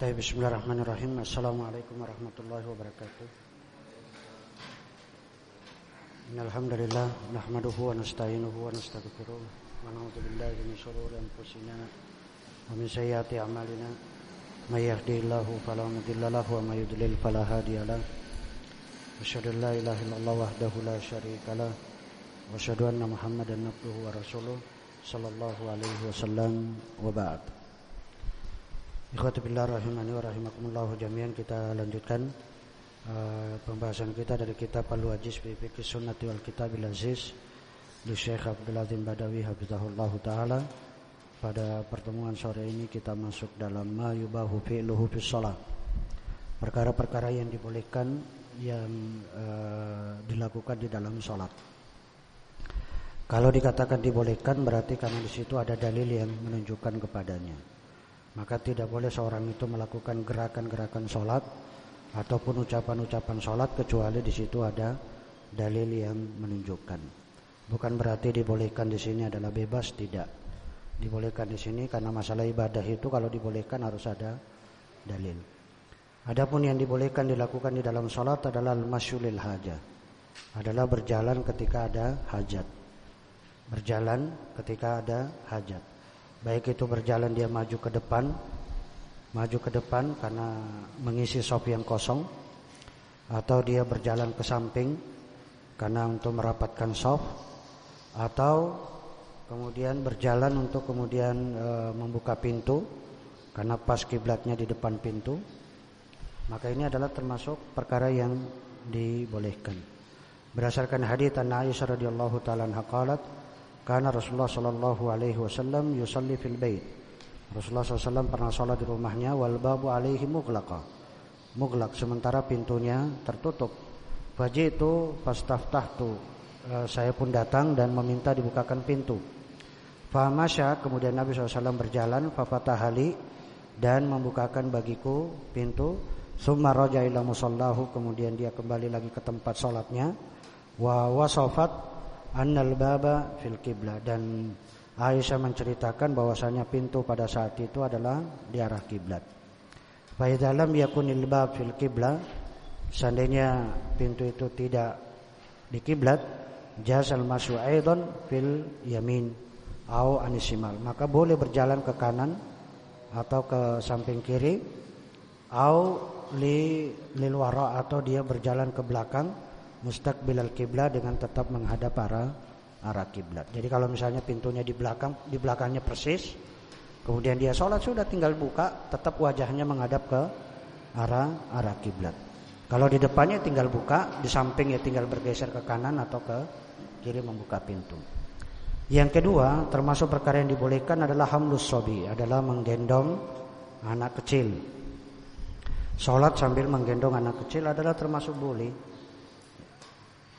Baik, bismillahirrahmanirrahim. Assalamualaikum warahmatullahi wabarakatuh. Innalhamdulillah nahmaduhu wa nasta'inuhu wa nastaghfiruh wa na'udzu billahi min shururi anfusina wa min sayyiati a'malina. May yahdihillahu fala mudilla lahu wa may yudlil fala hadiya lahu. Asyhadu an la ilaha illallah wahdahu la syarika lah wa asyhadu anna Muhammadan abduhu wa rasuluh sallallahu alaihi wasallam wa ba'd. Ikhwatibillah rahimani wa rahimakumullah jami'an kita lanjutkan uh, pembahasan kita dari kitab Al-Wajiz fi Fiqh Sunnati wal Kitabil Aziz di Syekh Abdul Azim Badawi hafizahullah taala. Pada pertemuan sore ini kita masuk dalam ma yubahu fi'luhu fi shalah. Perkara-perkara yang dibolehkan yang uh, dilakukan di dalam salat. Kalau dikatakan dibolehkan berarti karena di situ ada dalil yang menunjukkan kepadanya maka tidak boleh seorang itu melakukan gerakan-gerakan sholat ataupun ucapan-ucapan sholat kecuali di situ ada dalil yang menunjukkan. Bukan berarti dibolehkan di sini adalah bebas, tidak. Dibolehkan di sini karena masalah ibadah itu kalau dibolehkan harus ada dalil. Adapun yang dibolehkan dilakukan di dalam sholat adalah masyulil hajat. Adalah berjalan ketika ada hajat. Berjalan ketika ada hajat. Baik itu berjalan dia maju ke depan, maju ke depan karena mengisi sop yang kosong, atau dia berjalan ke samping karena untuk merapatkan sop, atau kemudian berjalan untuk kemudian e, membuka pintu karena pas kiblatnya di depan pintu. Maka ini adalah termasuk perkara yang dibolehkan. Berdasarkan hadis Aisyah radhiyallahu taala qalat karena Rasulullah Shallallahu Alaihi Wasallam yusalli fil bait. Rasulullah SAW pernah sholat di rumahnya wal babu alaihi muglaqa. Muglak sementara pintunya tertutup. Faji itu tu e, saya pun datang dan meminta dibukakan pintu. Fahamasya kemudian Nabi SAW berjalan fafatahali dan membukakan bagiku pintu. Summa roja musallahu kemudian dia kembali lagi ke tempat sholatnya. Wa wasofat annal baba fil kiblah dan Aisyah menceritakan bahwasanya pintu pada saat itu adalah di arah kiblat. Fa dalam yakunil bab fil kiblah seandainya pintu itu tidak di kiblat jazal masu aidan fil yamin au anisimal maka boleh berjalan ke kanan atau ke samping kiri au li lil atau dia berjalan ke belakang mustaqbilal kiblat dengan tetap menghadap arah arah kiblat. Jadi kalau misalnya pintunya di belakang di belakangnya persis, kemudian dia sholat sudah tinggal buka, tetap wajahnya menghadap ke arah arah kiblat. Kalau di depannya tinggal buka, di samping ya tinggal bergeser ke kanan atau ke kiri membuka pintu. Yang kedua, termasuk perkara yang dibolehkan adalah hamlus sobi, adalah menggendong anak kecil. Sholat sambil menggendong anak kecil adalah termasuk boleh.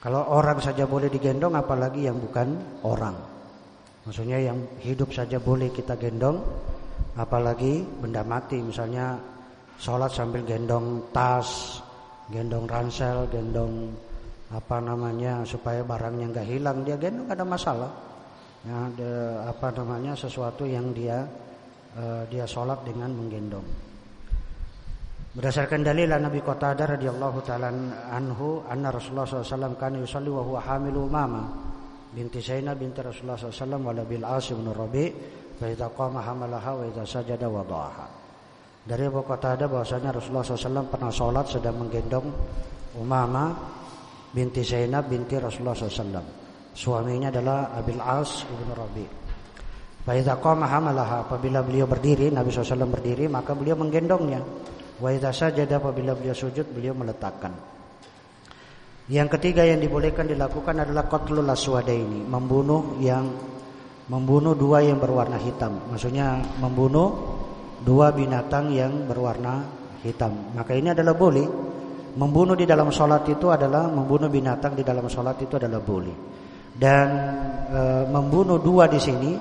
Kalau orang saja boleh digendong apalagi yang bukan orang. Maksudnya yang hidup saja boleh kita gendong apalagi benda mati misalnya sholat sambil gendong tas, gendong ransel, gendong apa namanya supaya barangnya nggak hilang dia gendong ada masalah. Ya, ada, apa namanya sesuatu yang dia uh, dia sholat dengan menggendong. Berdasarkan dalil Nabi Qatadah radhiyallahu taala anhu anna Rasulullah SAW kana yusalli wa huwa hamilu binti Zainab binti Rasulullah SAW wala bil As bin Rabi fa idza qama hamalaha wa idza sajada wada'aha. Dari Abu Qatadah bahwasanya Rasulullah SAW pernah sholat sedang menggendong Umama binti Zainab binti Rasulullah SAW. Suaminya adalah Abil As bin Rabi. Fa idza qama hamalaha apabila beliau berdiri Nabi SAW berdiri maka beliau menggendongnya Wa idza apabila beliau sujud beliau meletakkan. Yang ketiga yang dibolehkan dilakukan adalah qatlul aswadaini, membunuh yang membunuh dua yang berwarna hitam. Maksudnya membunuh dua binatang yang berwarna hitam. Maka ini adalah boleh. Membunuh di dalam sholat itu adalah membunuh binatang di dalam sholat itu adalah boleh. Dan e, membunuh dua di sini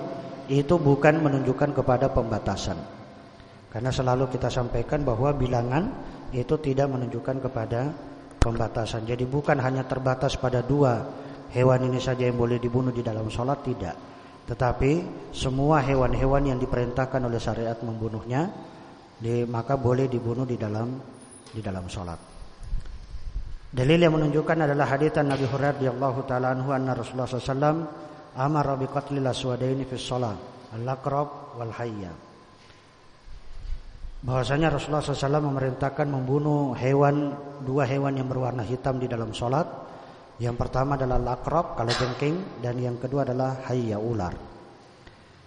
itu bukan menunjukkan kepada pembatasan. Karena selalu kita sampaikan bahwa bilangan itu tidak menunjukkan kepada pembatasan. Jadi bukan hanya terbatas pada dua hewan ini saja yang boleh dibunuh di dalam sholat, tidak. Tetapi semua hewan-hewan yang diperintahkan oleh syariat membunuhnya di, maka boleh dibunuh di dalam di dalam sholat. Dalil yang menunjukkan adalah hadits Nabi Hurairah radhiyallahu taala anhu anna Rasulullah SAW amara bi qatlil aswadaini fi shalah al-aqrab wal. Bahwasanya Rasulullah SAW memerintahkan membunuh hewan dua hewan yang berwarna hitam di dalam sholat. Yang pertama adalah lakrab kalau jengking dan yang kedua adalah hayya ular.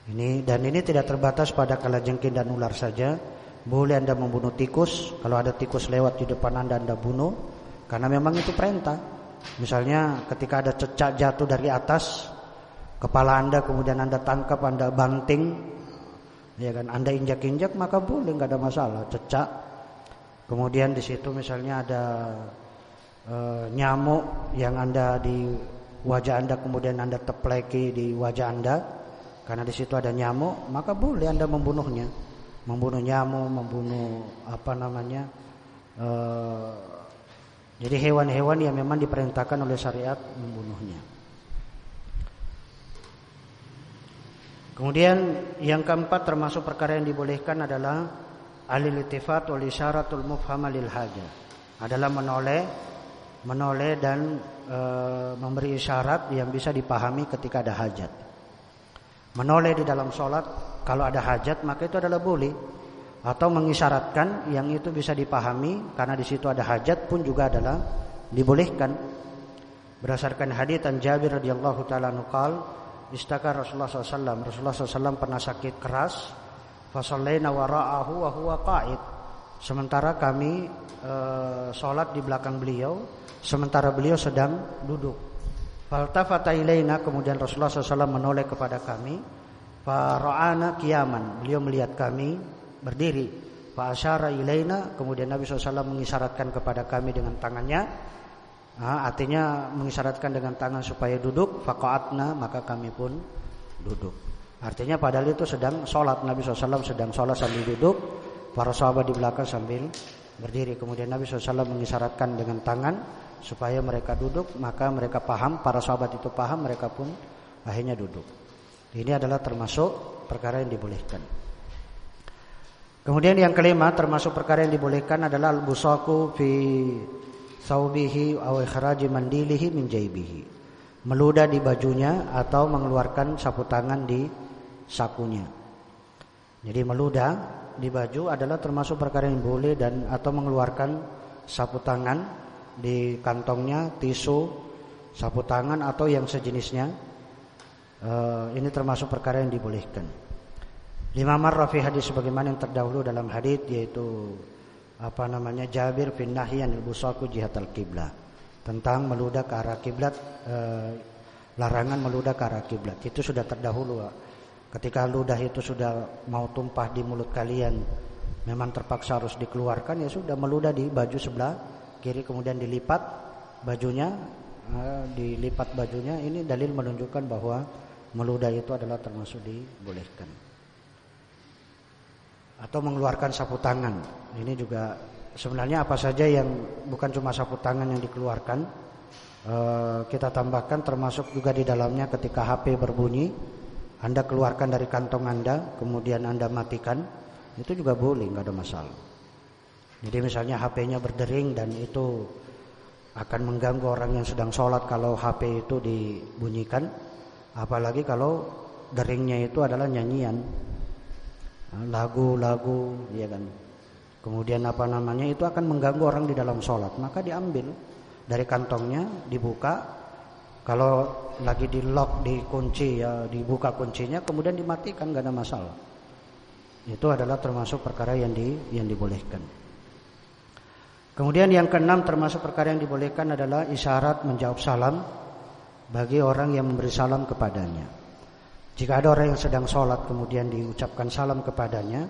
Ini dan ini tidak terbatas pada kalajengking dan ular saja, boleh Anda membunuh tikus, kalau ada tikus lewat di depan Anda Anda bunuh karena memang itu perintah. Misalnya ketika ada cecak jatuh dari atas kepala Anda kemudian Anda tangkap, Anda banting ya kan, Anda injak-injak maka boleh nggak ada masalah, cecak. Kemudian di situ misalnya ada e, nyamuk yang Anda di wajah Anda kemudian Anda tepleki di wajah Anda karena di situ ada nyamuk, maka boleh Anda membunuhnya membunuh nyamuk, membunuh apa namanya. Uh, jadi hewan-hewan yang memang diperintahkan oleh syariat membunuhnya. Kemudian yang keempat termasuk perkara yang dibolehkan adalah alil iltifat wal isyaratul mufhama lil haja. Adalah menoleh menoleh dan e, memberi isyarat yang bisa dipahami ketika ada hajat. Menoleh di dalam sholat kalau ada hajat maka itu adalah boleh atau mengisyaratkan yang itu bisa dipahami karena di situ ada hajat pun juga adalah dibolehkan berdasarkan hadits dan Jabir radhiyallahu taala nukal istaka Rasulullah SAW Rasulullah SAW pernah sakit keras fasallaina wara'ahu wa huwa qa'id sementara kami e, sholat di belakang beliau sementara beliau sedang duduk faltafata ilaina kemudian Rasulullah SAW menoleh kepada kami Fara'ana kiaman. Beliau melihat kami berdiri. Fa'asyara ilaina. Kemudian Nabi SAW mengisyaratkan kepada kami dengan tangannya. Nah, artinya mengisyaratkan dengan tangan supaya duduk. Faqa'atna. Maka kami pun duduk. Artinya padahal itu sedang sholat. Nabi SAW sedang sholat sambil duduk. Para sahabat di belakang sambil berdiri. Kemudian Nabi SAW mengisyaratkan dengan tangan. Supaya mereka duduk. Maka mereka paham. Para sahabat itu paham. Mereka pun akhirnya duduk. Ini adalah termasuk perkara yang dibolehkan. Kemudian yang kelima termasuk perkara yang dibolehkan adalah al-busaku fi saubihi aw ikhraji mandilihi min jaibihi. Meludah di bajunya atau mengeluarkan sapu tangan di sakunya. Jadi meludah di baju adalah termasuk perkara yang boleh dan atau mengeluarkan sapu tangan di kantongnya, tisu, sapu tangan atau yang sejenisnya Uh, ini termasuk perkara yang dibolehkan. Lima marrah fi hadis sebagaimana yang terdahulu dalam hadis yaitu apa namanya Jabir bin Nahyan al-Busaku jihat al-qiblah tentang meludah ke arah kiblat uh, larangan meludah ke arah kiblat itu sudah terdahulu ketika ludah itu sudah mau tumpah di mulut kalian memang terpaksa harus dikeluarkan ya sudah meludah di baju sebelah kiri kemudian dilipat bajunya uh, dilipat bajunya ini dalil menunjukkan bahwa meludah itu adalah termasuk dibolehkan. Atau mengeluarkan sapu tangan. Ini juga sebenarnya apa saja yang bukan cuma sapu tangan yang dikeluarkan. E, kita tambahkan termasuk juga di dalamnya ketika HP berbunyi, Anda keluarkan dari kantong Anda, kemudian Anda matikan, itu juga boleh, nggak ada masalah. Jadi misalnya HP-nya berdering dan itu akan mengganggu orang yang sedang sholat kalau HP itu dibunyikan, Apalagi kalau deringnya itu adalah nyanyian lagu-lagu ya kan. Kemudian apa namanya itu akan mengganggu orang di dalam sholat Maka diambil dari kantongnya Dibuka Kalau lagi di lock, dikunci ya Dibuka kuncinya kemudian dimatikan gak ada masalah Itu adalah termasuk perkara yang di, yang dibolehkan Kemudian yang keenam termasuk perkara yang dibolehkan adalah isyarat menjawab salam bagi orang yang memberi salam kepadanya. Jika ada orang yang sedang sholat kemudian diucapkan salam kepadanya,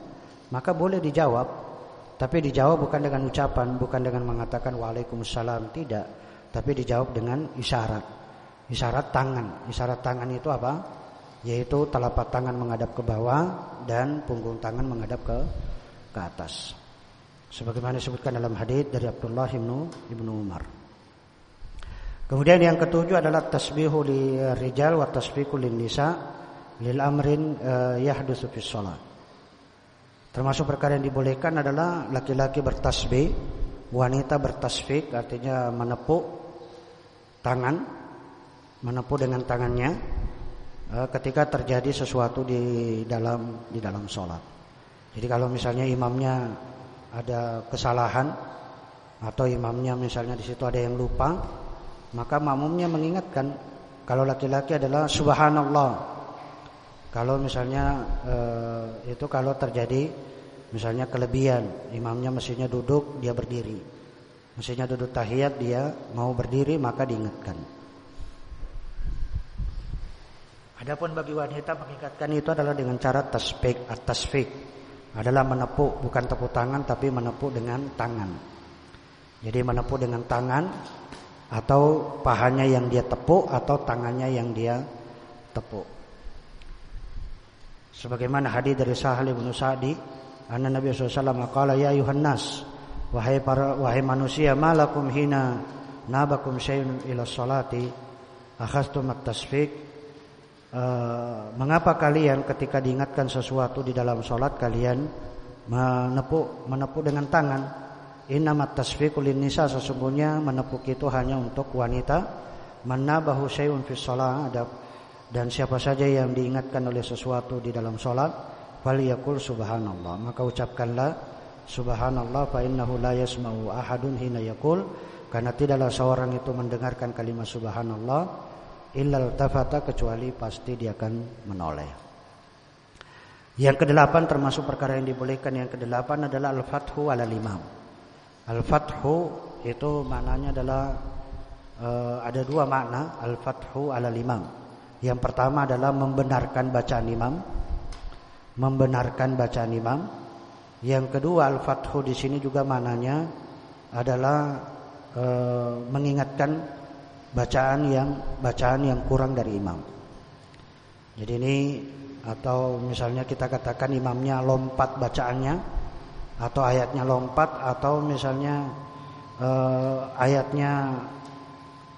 maka boleh dijawab. Tapi dijawab bukan dengan ucapan, bukan dengan mengatakan waalaikumsalam, tidak. Tapi dijawab dengan isyarat. Isyarat tangan. Isyarat tangan itu apa? Yaitu telapak tangan menghadap ke bawah dan punggung tangan menghadap ke ke atas. Sebagaimana disebutkan dalam hadis dari Abdullah bin Umar. Kemudian yang ketujuh adalah tasbihu rijal wa tasbihu lin nisa lil amrin uh, yahdusu fi shalat. Termasuk perkara yang dibolehkan adalah laki-laki bertasbih, wanita bertasfik artinya menepuk tangan, menepuk dengan tangannya eh, ketika terjadi sesuatu di dalam di dalam sholat. Jadi kalau misalnya imamnya ada kesalahan atau imamnya misalnya di situ ada yang lupa, maka makmumnya mengingatkan kalau laki-laki adalah subhanallah kalau misalnya eh, itu kalau terjadi misalnya kelebihan, imamnya mestinya duduk, dia berdiri. Mestinya duduk tahiyat, dia mau berdiri maka diingatkan. Adapun bagi wanita mengingatkan itu adalah dengan cara tasfik, at-tasfik adalah menepuk bukan tepuk tangan tapi menepuk dengan tangan. Jadi menepuk dengan tangan atau pahanya yang dia tepuk atau tangannya yang dia tepuk. Sebagaimana hadis dari Sahal bin Sa'di, anna Nabi SAW qala ya ayuhan wahai para wahai manusia, malakum hina nabakum syai'un ila salati akhastum at-tasfik Uh, mengapa kalian ketika diingatkan sesuatu di dalam solat kalian menepuk menepuk dengan tangan? Innamat tasfiqul nisa sesungguhnya menepuk itu hanya untuk wanita. Manabahu syai'un fi shalah ada dan siapa saja yang diingatkan oleh sesuatu di dalam solat faliyakul subhanallah. Maka ucapkanlah subhanallah fa innahu la yasma'u ahadun hina yakul. Karena tidaklah seorang itu mendengarkan kalimat subhanallah illal tafata kecuali pasti dia akan menoleh. Yang kedelapan termasuk perkara yang dibolehkan. Yang kedelapan adalah al-fathu ala imam al-fathu itu maknanya adalah uh, ada dua makna al-fathu ala imam yang pertama adalah membenarkan bacaan imam, membenarkan bacaan imam. Yang kedua al-fathu di sini juga mananya adalah e, mengingatkan bacaan yang bacaan yang kurang dari imam. Jadi ini atau misalnya kita katakan imamnya lompat bacaannya atau ayatnya lompat atau misalnya e, ayatnya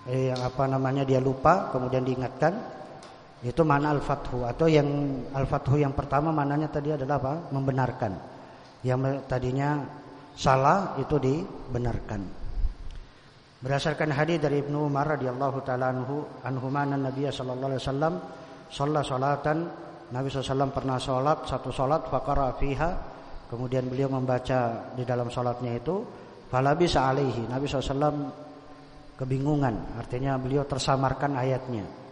eh, apa namanya dia lupa kemudian diingatkan itu mana al-fathu atau yang al-fathu yang pertama mananya tadi adalah apa? Membenarkan. Yang tadinya salah itu dibenarkan. Berdasarkan hadis dari Ibnu Umar radhiyallahu taala anhu anhu mana Nabi sallallahu alaihi wasallam shalla salatan Nabi SAW pernah sholat satu sholat fakara fiha kemudian beliau membaca di dalam sholatnya itu falabi alaihi Nabi SAW kebingungan artinya beliau tersamarkan ayatnya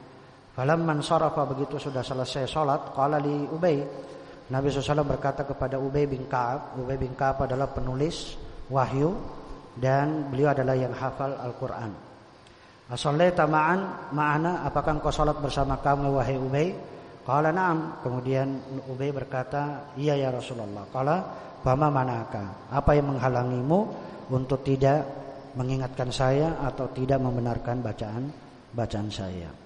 Falamman sarafa begitu sudah selesai sholat, qala li Ubay. Nabi SAW berkata kepada Ubay bin Ka'ab. Ubay bin Ka'ab adalah penulis wahyu dan beliau adalah yang hafal Al-Quran. Asallaita ma'an ma'ana apakah engkau salat bersama kami wahai Ubay? Qala na'am. Kemudian Ubay berkata, "Iya ya Rasulullah." Qala, "Fama manaka?" Apa yang menghalangimu untuk tidak mengingatkan saya atau tidak membenarkan bacaan bacaan saya?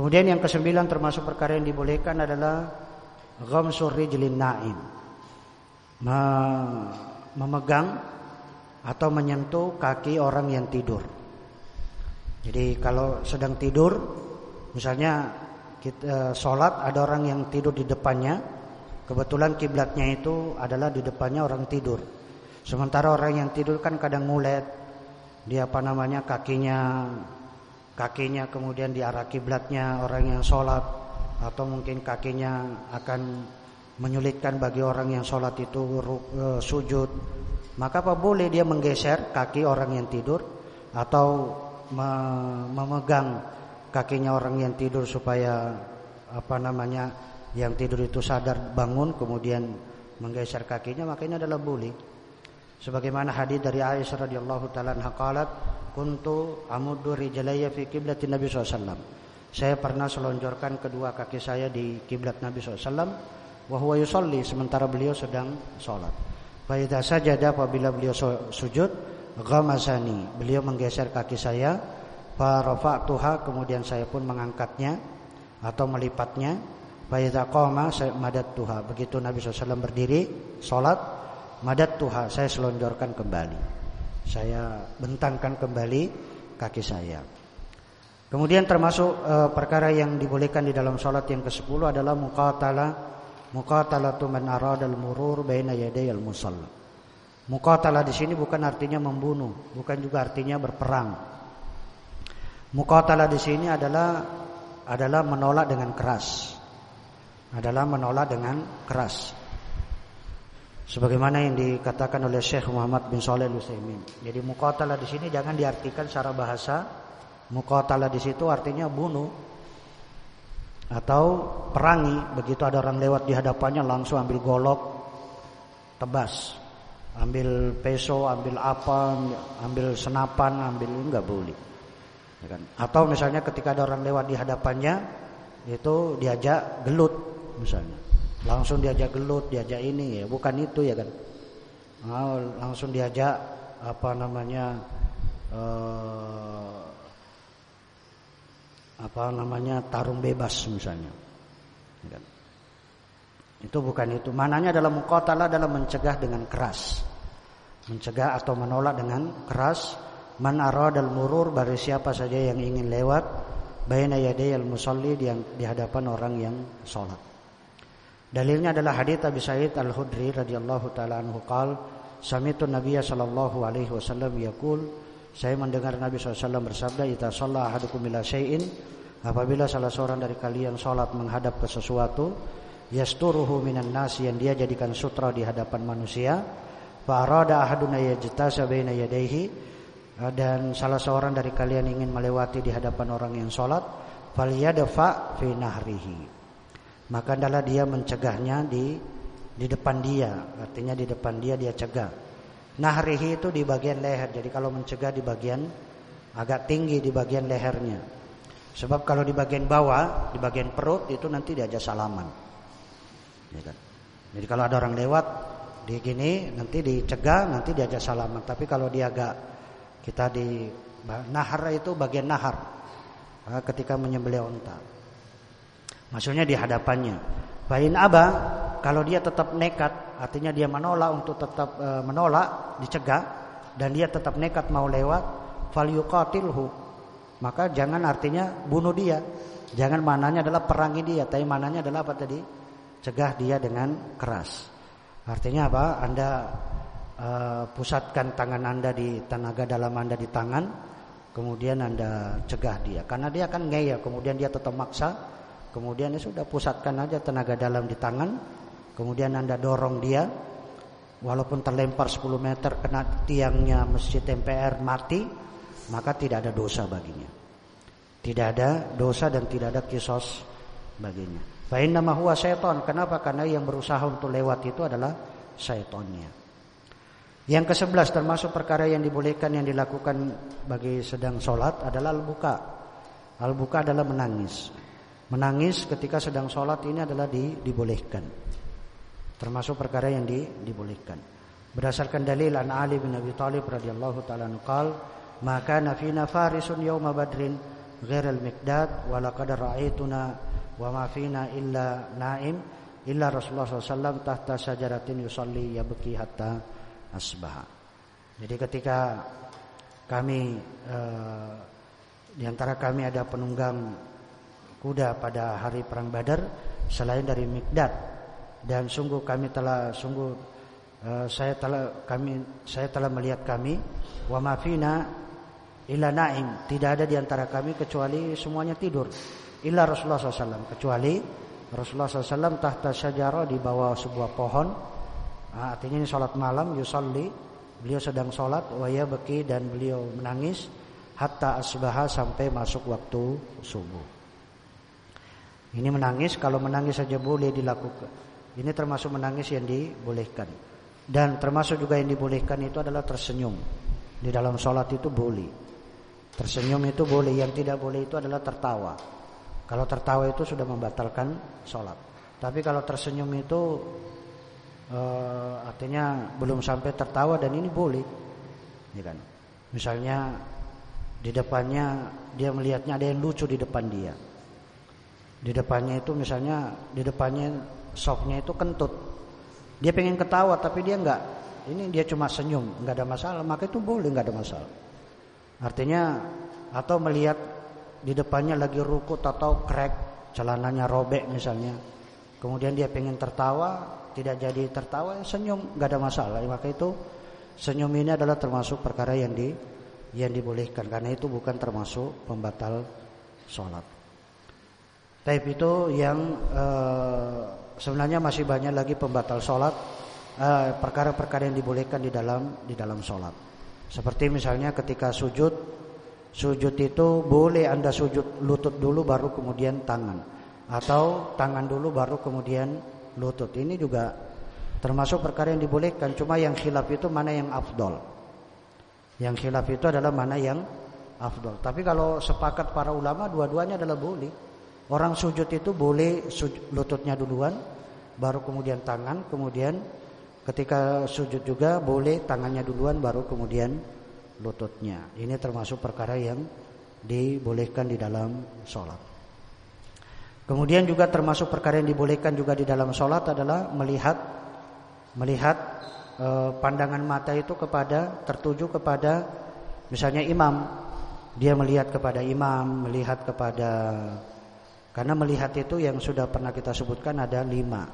Kemudian yang kesembilan termasuk perkara yang dibolehkan adalah ghamsur rijlin naim. Memegang atau menyentuh kaki orang yang tidur. Jadi kalau sedang tidur, misalnya kita sholat ada orang yang tidur di depannya, kebetulan kiblatnya itu adalah di depannya orang tidur. Sementara orang yang tidur kan kadang ngulet, dia apa namanya kakinya kakinya kemudian di arah kiblatnya orang yang sholat atau mungkin kakinya akan menyulitkan bagi orang yang sholat itu uh, sujud. Maka apa boleh dia menggeser kaki orang yang tidur atau memegang kakinya orang yang tidur supaya apa namanya yang tidur itu sadar bangun kemudian menggeser kakinya maka ini adalah boleh. Sebagaimana hadis dari Aisyah radhiyallahu taala anha kuntu amuddu rijalaya fi kiblat Nabi SAW. Saya pernah selonjorkan kedua kaki saya di kiblat Nabi SAW. Wahwa yusalli sementara beliau sedang sholat. Faidah sajada apabila beliau sujud, ghamazani. Beliau menggeser kaki saya. Farafa'tuha kemudian saya pun mengangkatnya atau melipatnya. Faidah qama saya madat tuha. Begitu Nabi SAW berdiri sholat, madat tuha saya selonjorkan kembali. Saya bentangkan kembali kaki saya. Kemudian termasuk e, perkara yang dibolehkan di dalam sholat yang ke-10 adalah muqatala Muqatalatu man aradal murur baina yaday al-musalla. Muqatalah di sini bukan artinya membunuh, bukan juga artinya berperang. Muqatalah di sini adalah adalah menolak dengan keras. Adalah menolak dengan keras. Sebagaimana yang dikatakan oleh Syekh Muhammad bin Shalih Al-Utsaimin. Jadi muqatalah di sini jangan diartikan secara bahasa. Muqatalah di situ artinya bunuh atau perangi. Begitu ada orang lewat di hadapannya langsung ambil golok, tebas ambil peso, ambil apa, ambil senapan, ambil enggak boleh. Ya kan? Atau misalnya ketika ada orang lewat di hadapannya itu diajak gelut misalnya. Langsung diajak gelut, diajak ini ya, bukan itu ya kan. Nah, langsung diajak apa namanya eh, apa namanya tarung bebas misalnya. Ya kan? Itu bukan itu. Mananya adalah muqatalah dalam mencegah dengan keras. Mencegah atau menolak dengan keras. Man aradal murur bagi siapa saja yang ingin lewat baina yadayil musalli di hadapan orang yang sholat. Dalilnya adalah hadits Abi Sa'id Al-Khudri radhiyallahu taala anhu qal sami'tu Nabiy sallallahu alaihi wasallam yaqul saya mendengar Nabi SAW bersabda Ita sholat ahadukum ila syai'in Apabila salah seorang dari kalian sholat menghadap ke sesuatu yasturuhu minan nas yang dia jadikan sutra di hadapan manusia fa arada ahaduna yajtasa baina yadayhi dan salah seorang dari kalian ingin melewati di hadapan orang yang salat falyadfa fi nahrihi maka adalah dia mencegahnya di di depan dia artinya di depan dia dia cegah nahrihi itu di bagian leher jadi kalau mencegah di bagian agak tinggi di bagian lehernya sebab kalau di bagian bawah di bagian perut itu nanti diajak salaman Ya kan? Jadi kalau ada orang lewat di gini nanti dicegah nanti diajak salaman. Tapi kalau dia agak kita di nahar itu bagian nahar ketika menyembelih unta. Maksudnya di hadapannya. Bain aba kalau dia tetap nekat artinya dia menolak untuk tetap e, menolak dicegah dan dia tetap nekat mau lewat falyuqatilhu maka jangan artinya bunuh dia jangan mananya adalah perangi dia tapi mananya adalah apa tadi cegah dia dengan keras. Artinya apa? Anda uh, pusatkan tangan Anda di tenaga dalam Anda di tangan, kemudian Anda cegah dia. Karena dia akan ngeyel, kemudian dia tetap maksa, kemudian ya sudah pusatkan aja tenaga dalam di tangan, kemudian Anda dorong dia, walaupun terlempar 10 meter kena tiangnya masjid MPR mati, maka tidak ada dosa baginya. Tidak ada dosa dan tidak ada kisos baginya. Fa'innama huwa syaitan. Kenapa? Karena yang berusaha untuk lewat itu adalah syaitannya. Yang ke sebelas termasuk perkara yang dibolehkan yang dilakukan bagi sedang sholat adalah al-buka. Al-buka adalah menangis. Menangis ketika sedang sholat ini adalah di, dibolehkan. Termasuk perkara yang di, dibolehkan. Berdasarkan dalil an Ali bin Abi Thalib radhiyallahu taala qal, "Maka nafina farisun yauma badrin ghairal miqdad wa laqad ra'aituna wa ma fina illa naim illa Rasulullah SAW tahta syajaratin yusalli yabki hatta asbah. Jadi ketika kami eh, di antara kami ada penunggang kuda pada hari perang Badar selain dari Mikdad. Dan sungguh kami telah sungguh eh, saya telah kami saya telah melihat kami. Wa mafina illa naim. Tidak ada di antara kami kecuali semuanya tidur. Illa Rasulullah SAW kecuali Rasulullah SAW tahta syajarah di bawah sebuah pohon. Nah, artinya ini sholat malam yusalli. Beliau sedang sholat waya beki dan beliau menangis. Hatta asbaha sampai masuk waktu subuh ini menangis kalau menangis saja boleh dilakukan ini termasuk menangis yang dibolehkan dan termasuk juga yang dibolehkan itu adalah tersenyum di dalam sholat itu boleh tersenyum itu boleh yang tidak boleh itu adalah tertawa kalau tertawa itu sudah membatalkan sholat. Tapi kalau tersenyum itu e, artinya belum sampai tertawa dan ini boleh, ya kan? Misalnya di depannya dia melihatnya ada yang lucu di depan dia. Di depannya itu misalnya di depannya softnya itu kentut. Dia pengen ketawa tapi dia enggak. Ini dia cuma senyum, enggak ada masalah. Maka itu boleh enggak ada masalah. Artinya atau melihat di depannya lagi rukut atau crack celananya robek misalnya kemudian dia pengen tertawa, tidak jadi tertawa, ya senyum, nggak ada masalah. Maka itu senyum ini adalah termasuk perkara yang di yang dibolehkan karena itu bukan termasuk pembatal sholat. Tapi itu yang uh, sebenarnya masih banyak lagi pembatal sholat eh, perkara-perkara yang dibolehkan di dalam di dalam sholat. Seperti misalnya ketika sujud, sujud itu boleh anda sujud lutut dulu baru kemudian tangan, atau tangan dulu baru kemudian lutut. Ini juga termasuk perkara yang dibolehkan. Cuma yang khilaf itu mana yang afdol. Yang khilaf itu adalah mana yang afdol. Tapi kalau sepakat para ulama dua-duanya adalah boleh. Orang sujud itu boleh lututnya duluan, baru kemudian tangan, kemudian ketika sujud juga boleh tangannya duluan, baru kemudian lututnya. Ini termasuk perkara yang dibolehkan di dalam sholat. Kemudian juga termasuk perkara yang dibolehkan juga di dalam sholat adalah melihat melihat e, pandangan mata itu kepada tertuju kepada misalnya imam dia melihat kepada imam melihat kepada karena melihat itu yang sudah pernah kita sebutkan ada lima.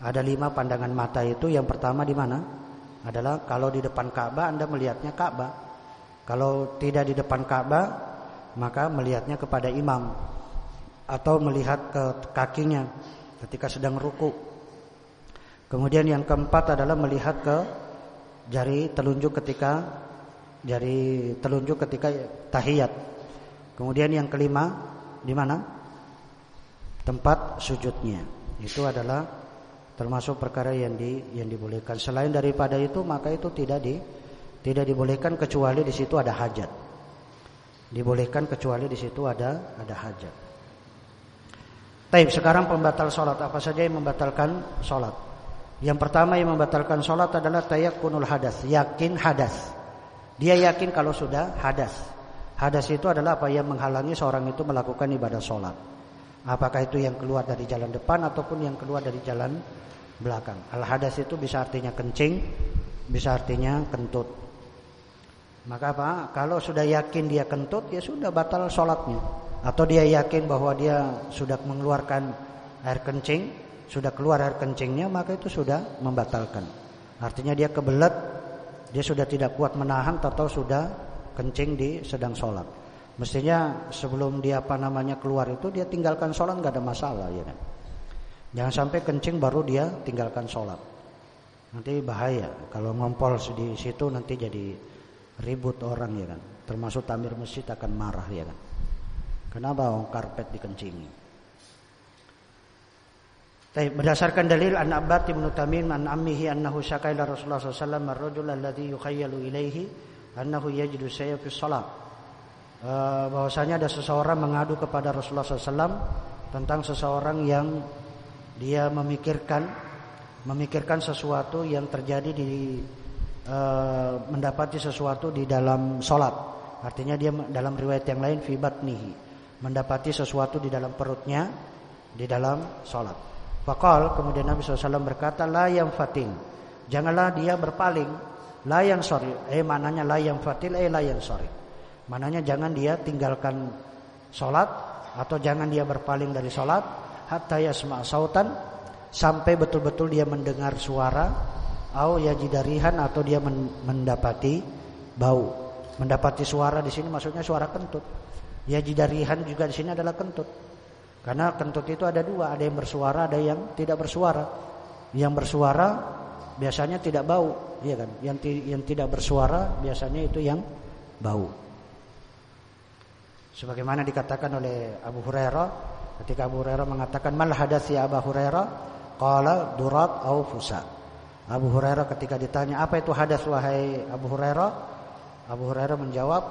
Ada lima pandangan mata itu. Yang pertama di mana? Adalah kalau di depan Ka'bah Anda melihatnya Ka'bah. Kalau tidak di depan Ka'bah maka melihatnya kepada imam atau melihat ke kakinya ketika sedang ruku. Kemudian yang keempat adalah melihat ke jari telunjuk ketika jari telunjuk ketika tahiyat. Kemudian yang kelima di mana? Tempat sujudnya. Itu adalah termasuk perkara yang di yang dibolehkan. Selain daripada itu maka itu tidak di tidak dibolehkan kecuali di situ ada hajat. Dibolehkan kecuali di situ ada ada hajat. Taib sekarang pembatal sholat apa saja yang membatalkan sholat? Yang pertama yang membatalkan sholat adalah tayakunul hadas, yakin hadas. Dia yakin kalau sudah hadas. Hadas itu adalah apa yang menghalangi seorang itu melakukan ibadah sholat. Apakah itu yang keluar dari jalan depan ataupun yang keluar dari jalan belakang. Al hadas itu bisa artinya kencing, bisa artinya kentut. Maka apa? Kalau sudah yakin dia kentut, ya sudah batal sholatnya. Atau dia yakin bahwa dia sudah mengeluarkan air kencing, sudah keluar air kencingnya, maka itu sudah membatalkan. Artinya dia kebelet, dia sudah tidak kuat menahan atau sudah kencing di sedang sholat. Mestinya sebelum dia apa namanya keluar itu dia tinggalkan sholat nggak ada masalah ya kan. Jangan sampai kencing baru dia tinggalkan sholat. Nanti bahaya kalau ngompol di situ nanti jadi ribut orang ya kan. Termasuk tamir masjid akan marah ya kan. Kenapa orang karpet dikencingi? Tapi berdasarkan dalil an Abbad bin Tamim an ammihi annahu syaka ila Rasulullah sallallahu alaihi wasallam ar-rajul alladhi yukhayyalu ilaihi annahu yajidu syai'a fi bahwasanya ada seseorang mengadu kepada Rasulullah SAW tentang seseorang yang dia memikirkan memikirkan sesuatu yang terjadi di uh, mendapati sesuatu di dalam sholat. Artinya dia dalam riwayat yang lain fibat nih mendapati sesuatu di dalam perutnya di dalam sholat. Fakal kemudian Nabi SAW berkata la yang fatin janganlah dia berpaling. La yang sorry eh mananya la yang fatil eh la yang sorry Mananya jangan dia tinggalkan sholat atau jangan dia berpaling dari sholat hatta yasma sautan sampai betul-betul dia mendengar suara au yajidarihan atau dia mendapati bau. Mendapati suara di sini maksudnya suara kentut. Yajidarihan juga di sini adalah kentut. Karena kentut itu ada dua, ada yang bersuara, ada yang tidak bersuara. Yang bersuara biasanya tidak bau, iya kan? Yang yang tidak bersuara biasanya itu yang bau. Sebagaimana dikatakan oleh Abu Hurairah ketika Abu Hurairah mengatakan mal hadas ya Abu Hurairah qala durat au fusa. Abu Hurairah ketika ditanya apa itu hadas wahai Abu Hurairah? Abu Hurairah menjawab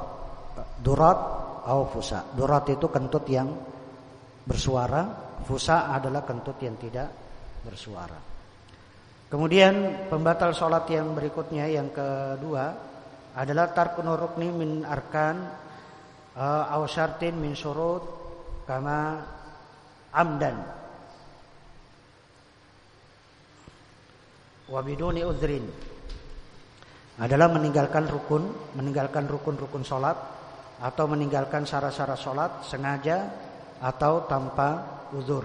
durat au fusa. Durat itu kentut yang bersuara, fusa adalah kentut yang tidak bersuara. Kemudian pembatal sholat yang berikutnya yang kedua adalah tarkun rukni min arkan aw syartin min syurut kama amdan wa biduni udhrin adalah meninggalkan rukun, meninggalkan rukun-rukun salat atau meninggalkan syarat-syarat salat sengaja atau tanpa uzur.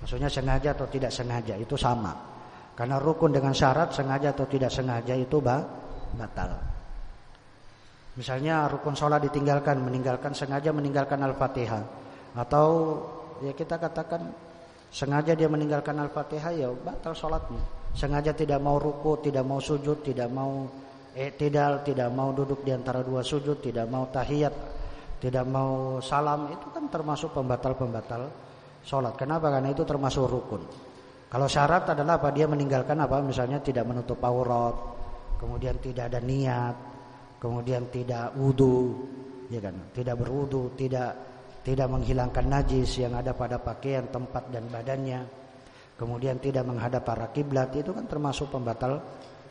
Maksudnya sengaja atau tidak sengaja itu sama. Karena rukun dengan syarat sengaja atau tidak sengaja itu batal. Misalnya rukun sholat ditinggalkan, meninggalkan sengaja meninggalkan Al-Fatihah. Atau ya kita katakan sengaja dia meninggalkan Al-Fatihah ya batal sholatnya. Sengaja tidak mau ruku, tidak mau sujud, tidak mau i'tidal, tidak mau duduk di antara dua sujud, tidak mau tahiyat, tidak mau salam, itu kan termasuk pembatal-pembatal sholat. Kenapa? Karena itu termasuk rukun. Kalau syarat adalah apa? Dia meninggalkan apa? Misalnya tidak menutup aurat, kemudian tidak ada niat, kemudian tidak wudhu, ya kan? Tidak berwudhu, tidak tidak menghilangkan najis yang ada pada pakaian, tempat dan badannya, kemudian tidak menghadap para kiblat, itu kan termasuk pembatal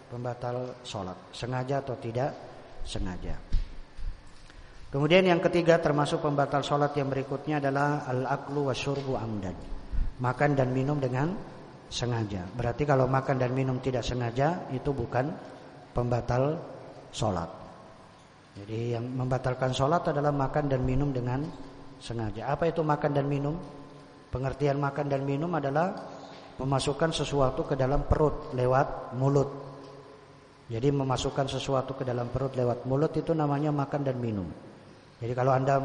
pembatal sholat. Sengaja atau tidak sengaja. Kemudian yang ketiga termasuk pembatal sholat yang berikutnya adalah al-aklu wasyurbu amdan. Makan dan minum dengan sengaja. Berarti kalau makan dan minum tidak sengaja itu bukan pembatal sholat jadi yang membatalkan sholat adalah makan dan minum dengan sengaja apa itu makan dan minum pengertian makan dan minum adalah memasukkan sesuatu ke dalam perut lewat mulut jadi memasukkan sesuatu ke dalam perut lewat mulut itu namanya makan dan minum. Jadi kalau Anda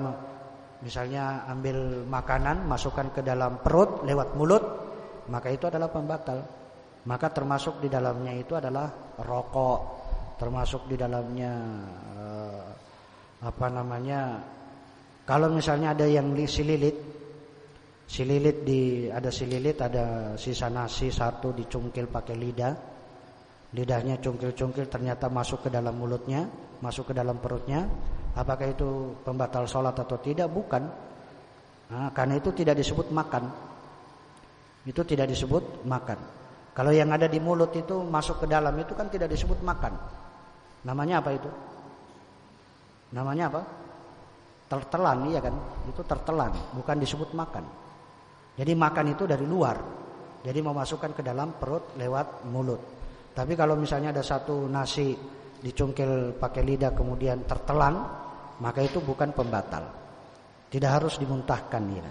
misalnya ambil makanan masukkan ke dalam perut lewat mulut, maka itu adalah pembatal. Maka termasuk di dalamnya itu adalah rokok, termasuk di dalamnya eh, apa namanya? Kalau misalnya ada yang sililit, sililit di ada sililit, ada sisa nasi satu dicungkil pakai lidah, lidahnya cungkil-cungkil ternyata masuk ke dalam mulutnya, masuk ke dalam perutnya, apakah itu pembatal sholat atau tidak? Bukan. Nah, karena itu tidak disebut makan. Itu tidak disebut makan. Kalau yang ada di mulut itu masuk ke dalam itu kan tidak disebut makan. Namanya apa itu? Namanya apa? Tertelan, iya kan? Itu tertelan, bukan disebut makan. Jadi makan itu dari luar. Jadi memasukkan ke dalam perut lewat mulut. Tapi kalau misalnya ada satu nasi dicungkil pakai lidah kemudian tertelan, maka itu bukan pembatal. Tidak harus dimuntahkan ya.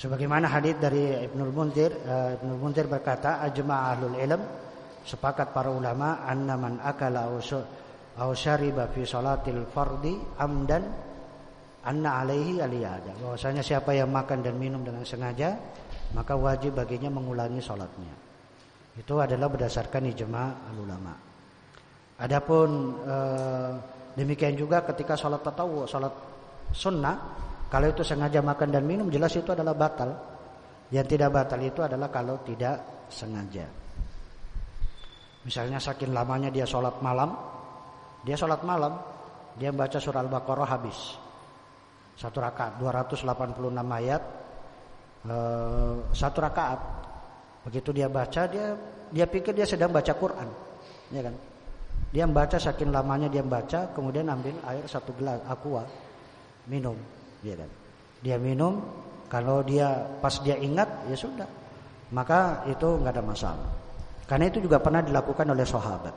Sebagaimana hadis dari Ibnu Munzir, uh, Ibnu Munzir berkata, ajma ahlul ilm sepakat para ulama anna man akala aw syariba fi salatil fardi amdan anna alaihi aliyada. Bahwasanya siapa yang makan dan minum dengan sengaja maka wajib baginya mengulangi sholatnya. Itu adalah berdasarkan ijma ulama. Adapun e, demikian juga ketika sholat tatawu, sholat sunnah, kalau itu sengaja makan dan minum jelas itu adalah batal. Yang tidak batal itu adalah kalau tidak sengaja. Misalnya saking lamanya dia sholat malam, dia sholat malam, dia baca surah Al-Baqarah habis. Satu rakaat, 286 ayat, Eh, satu rakaat. Begitu dia baca dia dia pikir dia sedang baca Quran, ya kan? Dia membaca saking lamanya dia membaca, kemudian ambil air satu gelas aqua, minum, ya kan? Dia minum, kalau dia pas dia ingat ya sudah, maka itu nggak ada masalah. Karena itu juga pernah dilakukan oleh sahabat.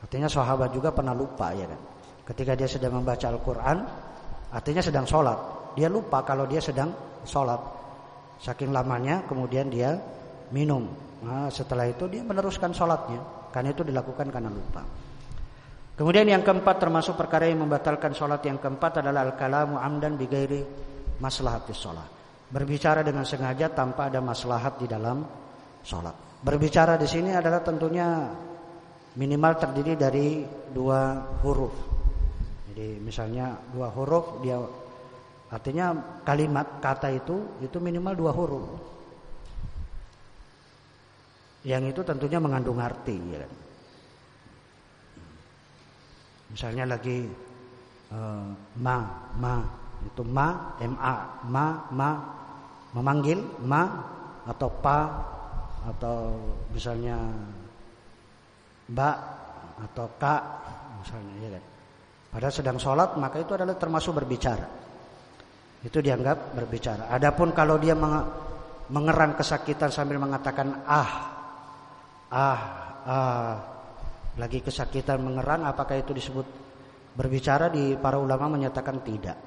Artinya sahabat juga pernah lupa ya kan. Ketika dia sedang membaca Al-Quran, artinya sedang sholat. Dia lupa kalau dia sedang sholat. Saking lamanya kemudian dia minum. Nah, setelah itu dia meneruskan sholatnya. Karena itu dilakukan karena lupa. Kemudian yang keempat termasuk perkara yang membatalkan sholat yang keempat adalah al-kalamu amdan bigairi maslahatis sholat. Berbicara dengan sengaja tanpa ada maslahat di dalam sholat. Berbicara di sini adalah tentunya minimal terdiri dari dua huruf. Jadi misalnya dua huruf dia Artinya kalimat kata itu itu minimal dua huruf. Yang itu tentunya mengandung arti ya? Misalnya lagi uh, ma ma itu ma ma ma ma memanggil ma atau pa atau misalnya mbak atau kak misalnya ya kan. Padahal sedang sholat maka itu adalah termasuk berbicara. Itu dianggap berbicara. Adapun kalau dia mengerang kesakitan sambil mengatakan ah, ah, ah, lagi kesakitan mengerang, apakah itu disebut berbicara? Di para ulama menyatakan tidak.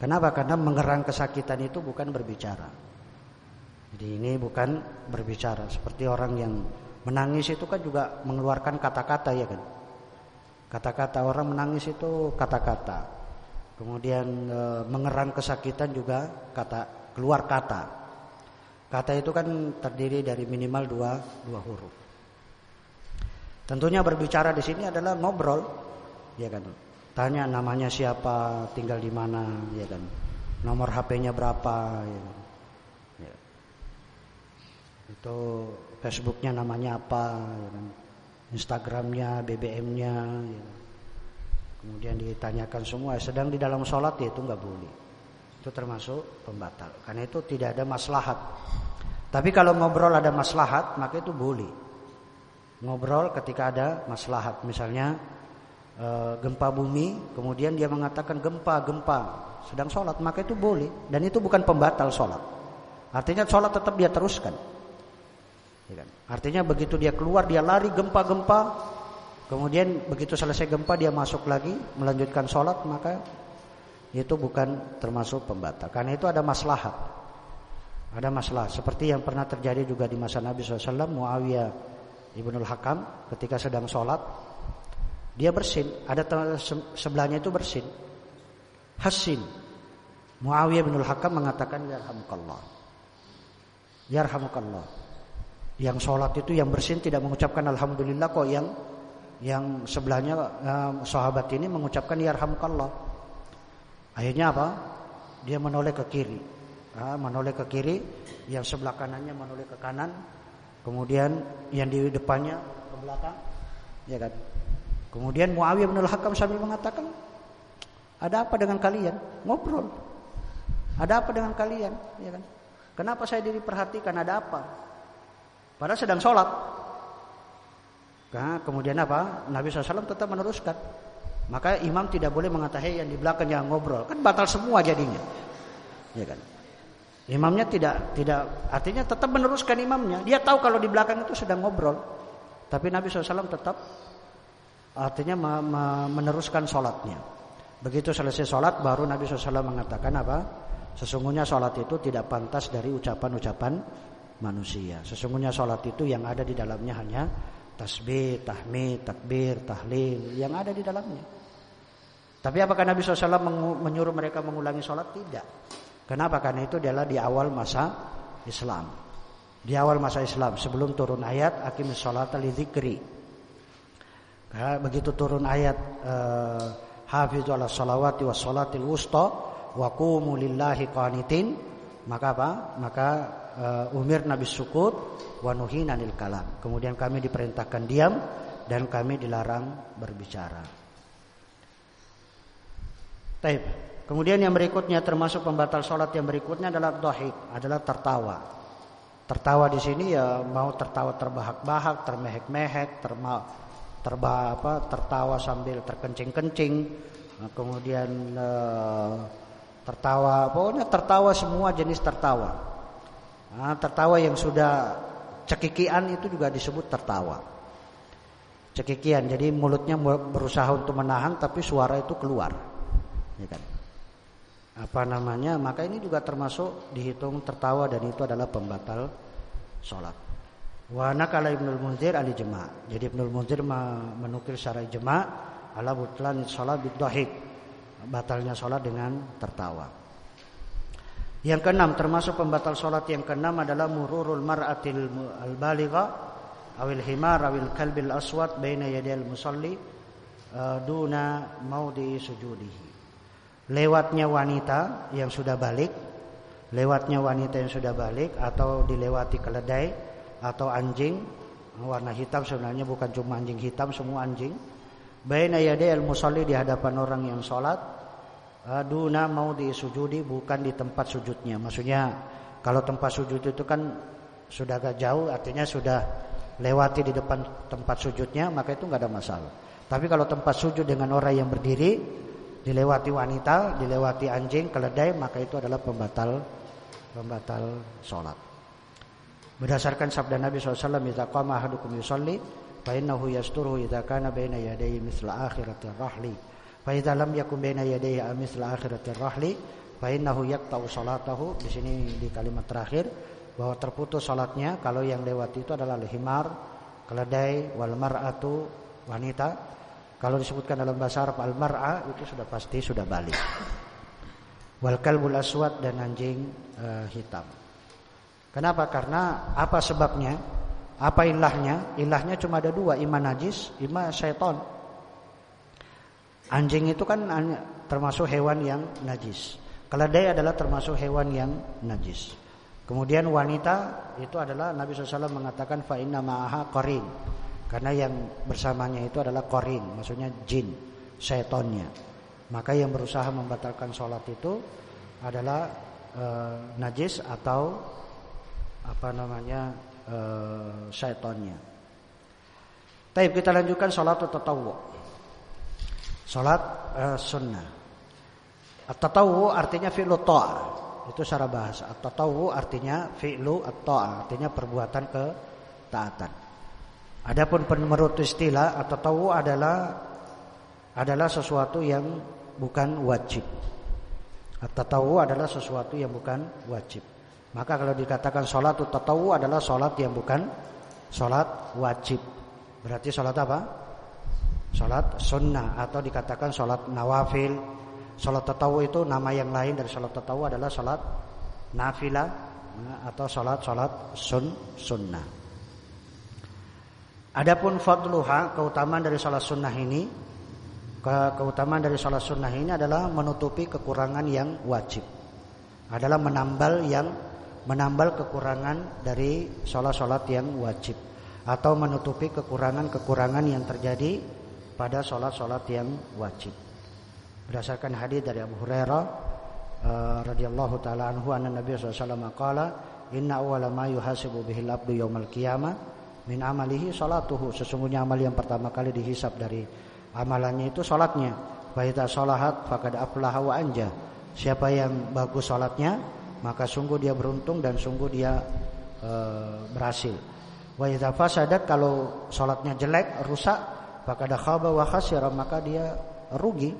Kenapa? Karena mengerang kesakitan itu bukan berbicara. Jadi ini bukan berbicara. Seperti orang yang menangis itu kan juga mengeluarkan kata-kata ya kan. Kata-kata orang menangis itu kata-kata. Kemudian e, mengerang kesakitan juga kata keluar kata. Kata itu kan terdiri dari minimal dua dua huruf. Tentunya berbicara di sini adalah ngobrol, ya kan. Tanya namanya siapa, tinggal di mana, ya kan. Nomor HP-nya berapa, ya kan. Itu Facebooknya namanya apa. Instagramnya, BBM-nya, ya. Kemudian ditanyakan semua, sedang di dalam sholat ya itu nggak boleh. Itu termasuk pembatal. Karena itu tidak ada maslahat. Tapi kalau ngobrol ada maslahat, maka itu boleh. Ngobrol ketika ada maslahat. Misalnya e, gempa bumi, kemudian dia mengatakan gempa, gempa, sedang sholat, maka itu boleh. Dan itu bukan pembatal sholat. Artinya sholat tetap dia teruskan. Ya kan? Artinya begitu dia keluar, dia lari gempa-gempa, kemudian begitu selesai gempa dia masuk lagi, melanjutkan sholat, maka itu bukan termasuk pembatal. Karena itu ada maslahat. Ada masalah seperti yang pernah terjadi juga di masa Nabi SAW Muawiyah Ibnul Hakam ketika sedang sholat dia bersin, ada sebelahnya itu bersin. Hasin. Muawiyah bin Al-Hakam mengatakan yarhamukallah. Yarhamukallah. Yang sholat itu yang bersin tidak mengucapkan alhamdulillah kok yang yang sebelahnya eh, sahabat ini mengucapkan yarhamukallah. Akhirnya apa? Dia menoleh ke kiri. Ah, menoleh ke kiri, yang sebelah kanannya menoleh ke kanan, kemudian yang di depannya ke belakang, ya kan? Kemudian Muawiyah bin Al-Hakam sambil mengatakan, "Ada apa dengan kalian?" Ngobrol. "Ada apa dengan kalian?" Ya kan? "Kenapa saya diperhatikan? Ada apa?" Padahal sedang sholat. Nah, kemudian apa? Nabi SAW tetap meneruskan. Maka imam tidak boleh mengatakan yang di belakang yang ngobrol. Kan batal semua jadinya. Ya kan? Imamnya tidak tidak artinya tetap meneruskan imamnya. Dia tahu kalau di belakang itu sedang ngobrol. Tapi Nabi SAW tetap Artinya meneruskan sholatnya. Begitu selesai sholat baru Nabi SAW mengatakan apa? Sesungguhnya sholat itu tidak pantas dari ucapan-ucapan manusia. Sesungguhnya sholat itu yang ada di dalamnya hanya tasbih, tahmid, takbir, tahlil yang ada di dalamnya. Tapi apakah Nabi SAW menyuruh mereka mengulangi sholat? Tidak. Kenapa? Karena itu adalah di awal masa Islam. Di awal masa Islam sebelum turun ayat aqimis sholata li Ya, begitu turun ayat uh, hafizu ala salawati was salatil wusta wa qanitin maka apa? Maka uh, umir Nabi sukut wa nuhina nil kalam. Kemudian kami diperintahkan diam dan kami dilarang berbicara. Taib. Kemudian yang berikutnya termasuk pembatal sholat yang berikutnya adalah dohik, adalah tertawa. Tertawa di sini ya mau tertawa terbahak-bahak, termehek-mehek, terma terba apa tertawa sambil terkencing-kencing nah, kemudian uh, tertawa pokoknya tertawa semua jenis tertawa nah, tertawa yang sudah cekikian itu juga disebut tertawa cekikian jadi mulutnya berusaha untuk menahan tapi suara itu keluar ya kan apa namanya maka ini juga termasuk dihitung tertawa dan itu adalah pembatal sholat Wa nakala Ibnu Munzir al ijma. Jadi Ibnu Munzir menukil secara ijma ala butlan salat bidhahik. Batalnya salat dengan tertawa. Yang keenam termasuk pembatal salat yang keenam adalah mururul mar'atil al-baligha awil himar awil kalbil aswad baina yadil musalli uh, duna maudi sujudihi. Lewatnya wanita yang sudah balik, lewatnya wanita yang sudah balik atau dilewati keledai atau anjing warna hitam sebenarnya bukan cuma anjing hitam semua anjing baina yaday al musalli di hadapan orang yang sholat aduna mau disujudi bukan di tempat sujudnya. Maksudnya kalau tempat sujud itu kan sudah agak jauh artinya sudah lewati di depan tempat sujudnya maka itu nggak ada masalah. Tapi kalau tempat sujud dengan orang yang berdiri dilewati wanita dilewati anjing keledai maka itu adalah pembatal pembatal sholat. Berdasarkan sabda Nabi SAW, "Idza qama ahadukum yusalli, fa innahu yasturuhu idza kana baina yadayhi mithla akhiratir rahli. Fa idza lam yakun baina yadayhi mithla akhiratir rahli, Fa'innahu yaqta'u salatahu di sini di kalimat terakhir bahwa terputus salatnya kalau yang lewat itu adalah lehimar, keledai, wal mar'atu, wanita. Kalau disebutkan dalam bahasa Arab al mar'a itu sudah pasti sudah balik. Wal kalbul aswad dan anjing uh, hitam. Kenapa? Karena apa sebabnya? Apa ilahnya? Ilahnya cuma ada dua, iman najis, iman syaitan. Anjing itu kan termasuk hewan yang najis. Keledai adalah termasuk hewan yang najis. Kemudian wanita itu adalah Nabi SAW mengatakan fa inna ma'aha qarin. Karena yang bersamanya itu adalah qarin, maksudnya jin, setonnya. Maka yang berusaha membatalkan sholat itu adalah e, najis atau apa namanya e, setonnya. Tapi kita lanjutkan sholat atau Sholat e, sunnah. At-tatawu artinya fi'lu ta'a. Itu secara bahasa. At-tatawu artinya fi'lu at-ta'a, artinya perbuatan ketaatan. Adapun menurut istilah at-tatawu adalah adalah sesuatu yang bukan wajib. At-tatawu adalah sesuatu yang bukan wajib. Maka kalau dikatakan sholat tatawu adalah sholat yang bukan sholat wajib. Berarti sholat apa? Sholat sunnah atau dikatakan sholat nawafil Salat tatawu itu nama yang lain dari salat tatawu adalah salat nafilah atau salat-salat sun sunnah. Adapun fadluha keutamaan dari salat sunnah ini ke keutamaan dari salat sunnah ini adalah menutupi kekurangan yang wajib. Adalah menambal yang menambal kekurangan dari salat-salat yang wajib atau menutupi kekurangan-kekurangan yang terjadi pada salat-salat yang wajib. Berdasarkan hadis dari Abu Hurairah uh, radhiyallahu taala anhu anna Nabi sallallahu alaihi wasallam qala inna awwala ma yuhasibu bihil abdu yaumal qiyamah min amalihi salatuhu sesungguhnya amal yang pertama kali dihisap dari amalannya itu salatnya idza salahat faqad aflaha wa anja. Siapa yang bagus salatnya maka sungguh dia beruntung dan sungguh dia uh, berhasil. Wa idza fasadat kalau salatnya jelek rusak faqad khaba wa khasira maka dia rugi.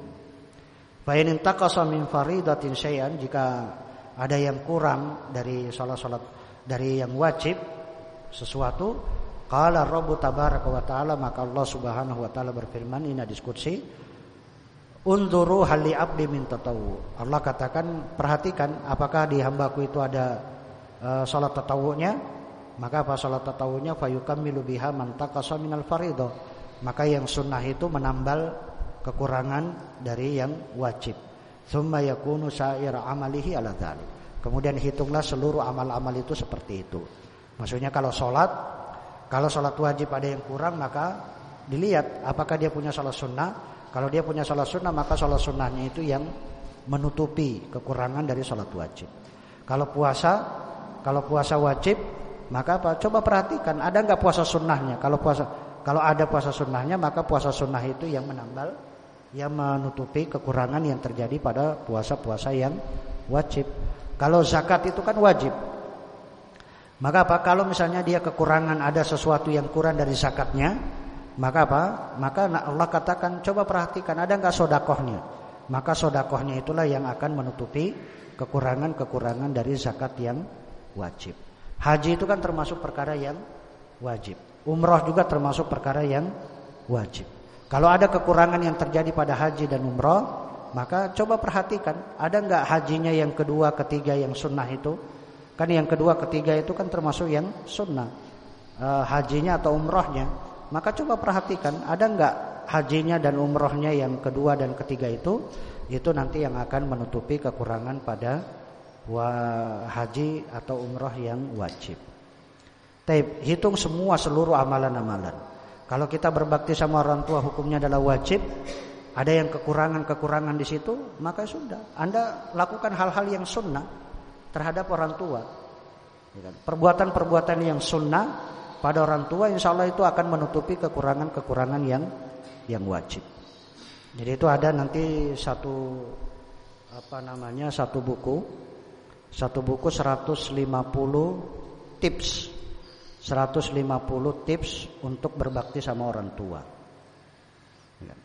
Fa in faridatin syai'an jika ada yang kurang dari salat-salat dari yang wajib sesuatu qala rabbu tabaraka wa taala maka Allah Subhanahu wa taala berfirman ini diskusi Unduru hali abdi min tatawu. Allah katakan perhatikan apakah di hambaku itu ada uh, salat tatawunya maka apa salat tatawunya fayukammilu biha man taqasa minal faridah maka yang sunnah itu menambal kekurangan dari yang wajib. Yakunu amalihi ala. Kemudian hitunglah seluruh amal-amal itu seperti itu. Maksudnya kalau sholat, kalau sholat wajib ada yang kurang maka dilihat apakah dia punya sholat sunnah. Kalau dia punya sholat sunnah maka sholat sunnahnya itu yang menutupi kekurangan dari sholat wajib. Kalau puasa, kalau puasa wajib maka apa? Coba perhatikan ada nggak puasa sunnahnya. Kalau puasa, kalau ada puasa sunnahnya maka puasa sunnah itu yang menambal yang menutupi kekurangan yang terjadi pada puasa-puasa yang wajib. Kalau zakat itu kan wajib. Maka apa? Kalau misalnya dia kekurangan ada sesuatu yang kurang dari zakatnya, maka apa? Maka Allah katakan coba perhatikan ada nggak sodakohnya. Maka sodakohnya itulah yang akan menutupi kekurangan-kekurangan dari zakat yang wajib. Haji itu kan termasuk perkara yang wajib. Umroh juga termasuk perkara yang wajib. Kalau ada kekurangan yang terjadi pada haji dan umroh, maka coba perhatikan, ada nggak hajinya yang kedua, ketiga yang sunnah itu? Kan yang kedua, ketiga itu kan termasuk yang sunnah, e, hajinya atau umrohnya. Maka coba perhatikan, ada nggak hajinya dan umrohnya yang kedua dan ketiga itu? Itu nanti yang akan menutupi kekurangan pada haji atau umroh yang wajib. Taib, hitung semua seluruh amalan-amalan. Kalau kita berbakti sama orang tua hukumnya adalah wajib, ada yang kekurangan-kekurangan di situ, maka sudah. Anda lakukan hal-hal yang sunnah terhadap orang tua. Ya kan? Perbuatan-perbuatan yang sunnah pada orang tua, insya Allah itu akan menutupi kekurangan-kekurangan yang yang wajib. Jadi itu ada nanti satu apa namanya satu buku, satu buku 150 tips 150 tips untuk berbakti sama orang tua. Ya.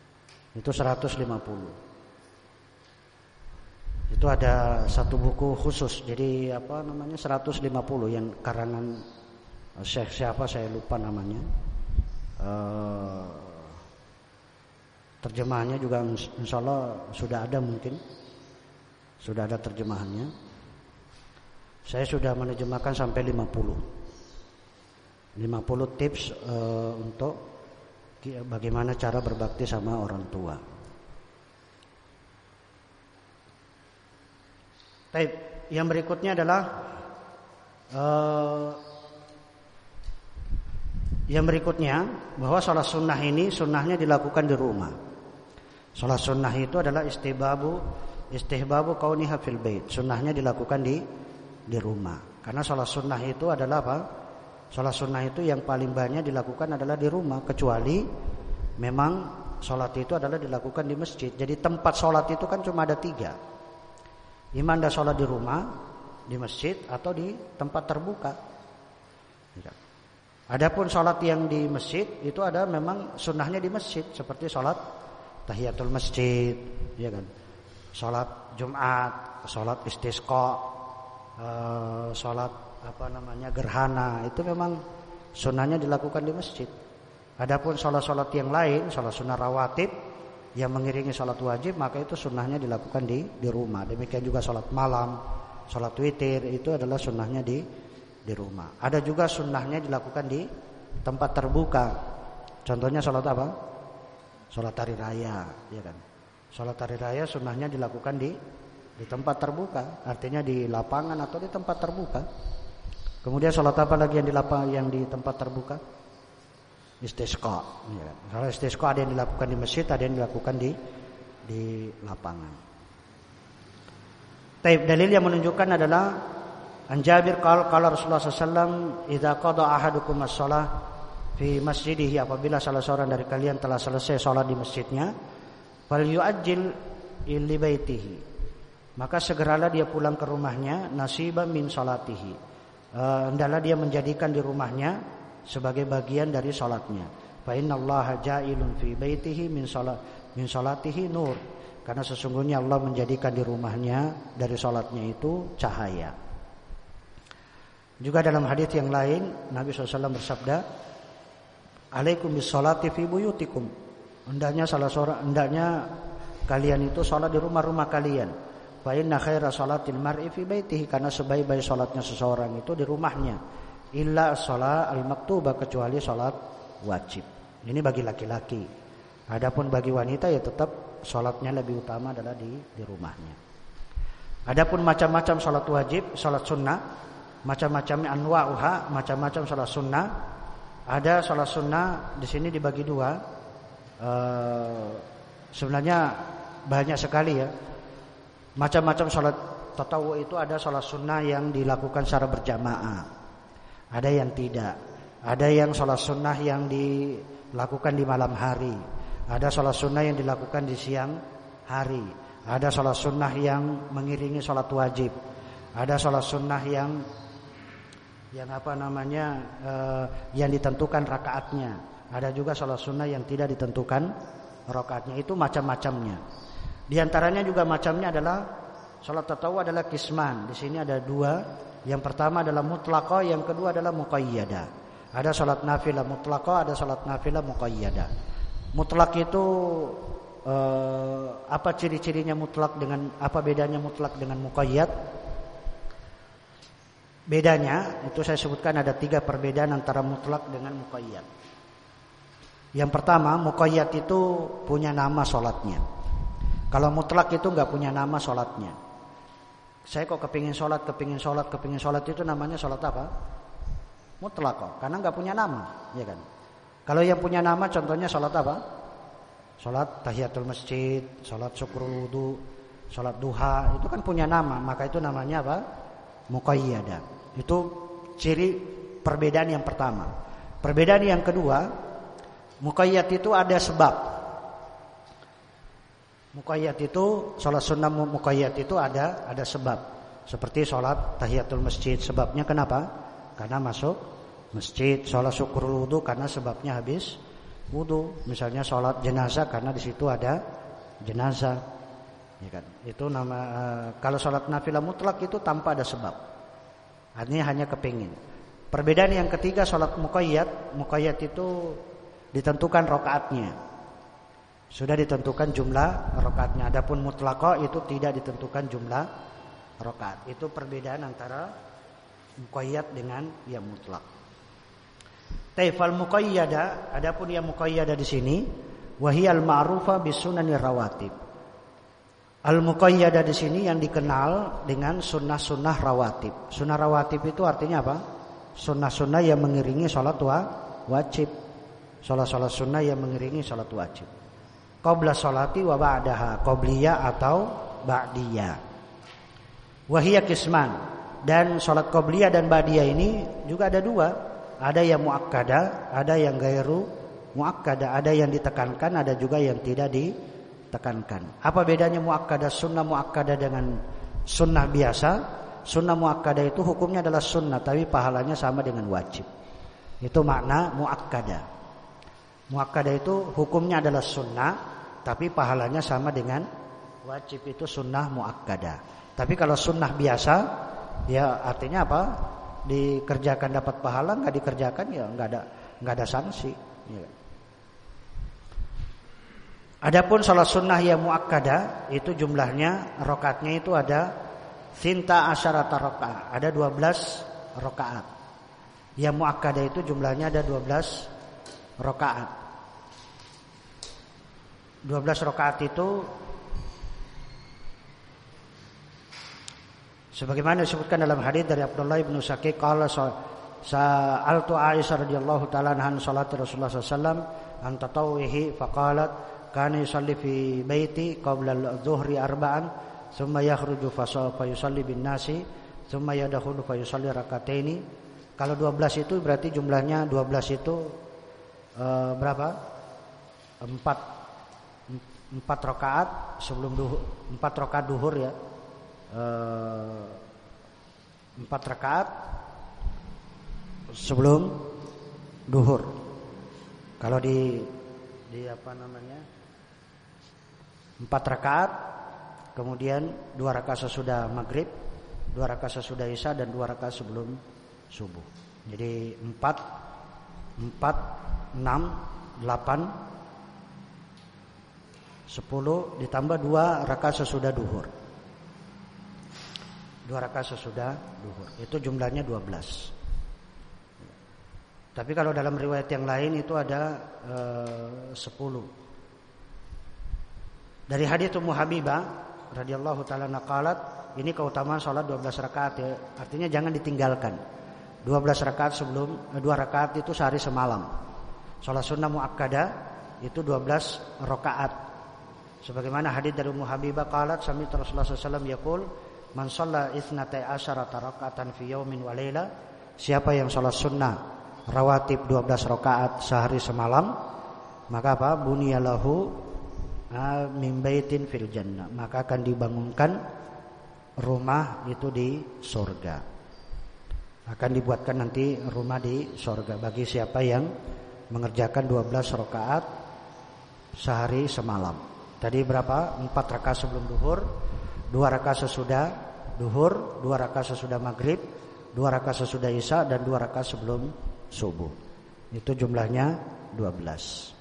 Itu 150. Itu ada satu buku khusus. Jadi apa namanya 150 yang karangan Syekh siapa saya lupa namanya. Uh, terjemahannya juga insya Allah sudah ada mungkin. Sudah ada terjemahannya. Saya sudah menerjemahkan sampai 50. 50 tips uh, untuk bagaimana cara berbakti sama orang tua. Baik, yang berikutnya adalah uh, yang berikutnya bahwa sholat sunnah ini sunnahnya dilakukan di rumah. Sholat sunnah itu adalah istihbabu istihbabu kauniha fil bait. Sunnahnya dilakukan di di rumah. Karena sholat sunnah itu adalah apa? Sholat sunnah itu yang paling banyak dilakukan adalah di rumah kecuali memang sholat itu adalah dilakukan di masjid. Jadi tempat sholat itu kan cuma ada tiga. Iman dah sholat di rumah, di masjid atau di tempat terbuka. Ya. Adapun sholat yang di masjid itu ada memang sunnahnya di masjid seperti sholat tahiyatul masjid, ya kan? Sholat Jumat, sholat istisqa, eh, sholat apa namanya gerhana itu memang sunnahnya dilakukan di masjid. Adapun sholat-sholat yang lain, sholat sunnah rawatib yang mengiringi sholat wajib maka itu sunnahnya dilakukan di di rumah. Demikian juga sholat malam, sholat witir itu adalah sunnahnya di di rumah. Ada juga sunnahnya dilakukan di tempat terbuka. Contohnya sholat apa? Sholat hari raya, ya kan? Sholat hari raya sunnahnya dilakukan di di tempat terbuka, artinya di lapangan atau di tempat terbuka. Kemudian sholat apa lagi yang di lapang, yang di tempat terbuka? Istisqa. Ya. Kalau istisqa ada yang dilakukan di masjid, ada yang dilakukan di di lapangan. Taib dalil yang menunjukkan adalah Anjabir kal kalau Rasulullah SAW idza qada ahadukum as-shalah fi masjidihi apabila salah seorang dari kalian telah selesai sholat di masjidnya fal yu'ajjil li baitihi maka segeralah dia pulang ke rumahnya nasiba min salatihi hendaklah dia menjadikan di rumahnya sebagai bagian dari salatnya. Fa innallaha ja'ilun fi baitihi min salat min salatihi nur. Karena sesungguhnya Allah menjadikan di rumahnya dari salatnya itu cahaya. Juga dalam hadis yang lain Nabi SAW bersabda, "Alaikum bis salati fi buyutikum." Hendaknya salah seorang hendaknya kalian itu salat di rumah-rumah kalian. Fa inna khaira salatil mar'i fi baitihi karena sebaik-baik salatnya seseorang itu di rumahnya. Illa shalah al-maktubah kecuali salat wajib. Ini bagi laki-laki. Adapun bagi wanita ya tetap salatnya lebih utama adalah di di rumahnya. Adapun macam-macam salat wajib, salat sunnah, macam-macamnya anwa'uha, macam-macam salat sunnah. Ada salat sunnah di sini dibagi dua. Uh, sebenarnya banyak sekali ya Macam-macam sholat tatawu itu ada sholat sunnah yang dilakukan secara berjamaah. Ada yang tidak. Ada yang sholat sunnah yang dilakukan di malam hari. Ada sholat sunnah yang dilakukan di siang hari. Ada sholat sunnah yang mengiringi sholat wajib. Ada sholat sunnah yang yang apa namanya uh, yang ditentukan rakaatnya. Ada juga sholat sunnah yang tidak ditentukan rakaatnya. Itu macam-macamnya. Di antaranya juga macamnya adalah salat tatawu adalah kisman. Di sini ada dua. Yang pertama adalah mutlaqah, yang kedua adalah muqayyada. Ada salat nafilah mutlaqah, ada salat nafilah muqayyada. Mutlak itu eh, apa ciri-cirinya mutlak dengan apa bedanya mutlak dengan muqayyad? Bedanya itu saya sebutkan ada tiga perbedaan antara mutlak dengan muqayyad. Yang pertama, muqayyad itu punya nama sholatnya. Kalau mutlak itu nggak punya nama sholatnya. Saya kok kepingin sholat, kepingin sholat, kepingin sholat itu namanya sholat apa? Mutlak kok, karena nggak punya nama, ya kan? Kalau yang punya nama, contohnya sholat apa? Sholat tahiyatul masjid, sholat syukur wudhu, sholat duha, itu kan punya nama, maka itu namanya apa? Muqayyada. Itu ciri perbedaan yang pertama. Perbedaan yang kedua, muqayyad itu ada sebab. Muqayyad itu sholat sunnah muqayyad itu ada ada sebab. Seperti sholat tahiyatul masjid. Sebabnya kenapa? Karena masuk masjid. Sholat syukur wudhu karena sebabnya habis wudhu. Misalnya sholat jenazah karena di situ ada jenazah. Ya kan? Itu nama uh, kalau sholat nafilah mutlak itu tanpa ada sebab. Artinya hanya kepingin. Perbedaan yang ketiga sholat muqayyad, muqayyad itu ditentukan rokaatnya. Sudah ditentukan jumlah rokaatnya. Adapun mutlaqah itu tidak ditentukan jumlah rokaat. Itu perbedaan antara muqayyad dengan yang mutlak. Taifal muqayyada, adapun yang muqayyada di sini wahiyal ma'rufa bisunani rawatib. Al muqayyada di sini yang dikenal dengan sunnah-sunnah rawatib. Sunnah rawatib itu artinya apa? Sunnah-sunnah yang mengiringi sholat wa wajib. Sholat-sholat sunnah yang mengiringi sholat wajib. Qabla sholati wa ba'daha. Qobliya atau ba'diyah. Wahiyah kisman. Dan sholat qobliya dan ba'diyah ini juga ada dua. Ada yang muakkada, ada yang gairu muakkada. Ada yang ditekankan, ada juga yang tidak di tekankan. Apa bedanya muakkadah sunnah muakkadah dengan sunnah biasa? Sunnah muakkadah itu hukumnya adalah sunnah tapi pahalanya sama dengan wajib. Itu makna muakkadah. Muakkadah itu hukumnya adalah sunnah tapi pahalanya sama dengan wajib itu sunnah muakkadah. Tapi kalau sunnah biasa ya artinya apa? Dikerjakan dapat pahala, nggak dikerjakan ya nggak ada nggak ada sanksi. Ya. Adapun salat sunnah yang muakkada itu jumlahnya rokatnya itu ada sinta asyarata rokaat, ada 12 rokaat. Yang muakkada itu jumlahnya ada 12 rokaat. 12 rokaat itu sebagaimana disebutkan dalam hadis dari Abdullah bin Saqi qala sa'altu Aisyah radhiyallahu taala anha salat Rasulullah sallallahu alaihi an tatawwihi faqalat kana yusalli fi baiti qabla al-dhuhri arba'an thumma yakhruju fa yusalli bin nasi thumma yadkhulu fa yusalli rakataini kalau 12 itu berarti jumlahnya 12 itu uh, berapa? 4 4 rakaat sebelum duhur 4 rakaat duhur ya. Eh, 4 rakaat sebelum duhur. Kalau di di apa namanya? empat rakaat, kemudian dua rakaat sesudah maghrib, dua rakaat sesudah isya dan dua rakaat sebelum subuh. Jadi empat, empat, enam, delapan, sepuluh ditambah dua rakaat sesudah duhur. Dua rakaat sesudah duhur. Itu jumlahnya dua belas. Tapi kalau dalam riwayat yang lain itu ada eh, sepuluh. Dari hadis Ummu Habibah radhiyallahu taala naqalat, ini keutamaan salat 12 rakaat ya. Artinya jangan ditinggalkan. 12 rakaat sebelum eh, dua rakaat itu sehari semalam. Salat sunnah muakkadah itu 12 rakaat. Sebagaimana hadis dari Ummu Habibah qalat sami Rasulullah sallallahu yaqul man shalla itsnatai asyarata raka'atan fi yaumin wa laila siapa yang salat sunnah rawatib 12 rakaat sehari semalam maka apa? Bunyalahu Mimbaitin fil jannah. Maka akan dibangunkan rumah itu di sorga. Akan dibuatkan nanti rumah di sorga bagi siapa yang mengerjakan 12 rakaat sehari semalam tadi berapa? Empat rakaat sebelum duhur dua rakaat sesudah duhur dua rakaat sesudah maghrib dua rakaat sesudah isya dan dua rakaat sebelum subuh. Itu jumlahnya 12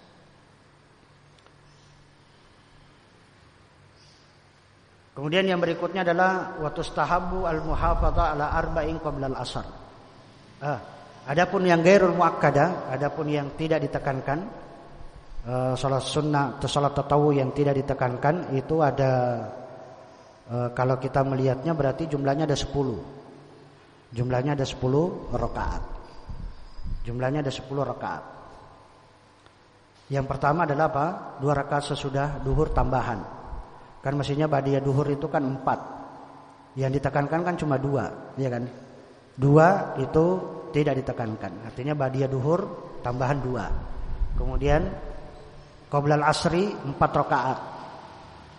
Kemudian yang berikutnya adalah waktu tahabu al muhafadha ala arba'in qabla al asar. Ah, adapun yang gairul muakkada, adapun yang tidak ditekankan uh, salat sunnah atau salat tatawu yang tidak ditekankan itu ada uh, kalau kita melihatnya berarti jumlahnya ada 10. Jumlahnya ada 10 rakaat. Jumlahnya ada 10 rakaat. Yang pertama adalah apa? Dua rakaat sesudah duhur tambahan. Kan mestinya badiyah duhur itu kan empat. Yang ditekankan kan cuma dua, ya kan? Dua itu tidak ditekankan. Artinya badiyah duhur tambahan dua. Kemudian qoblal asri empat rakaat.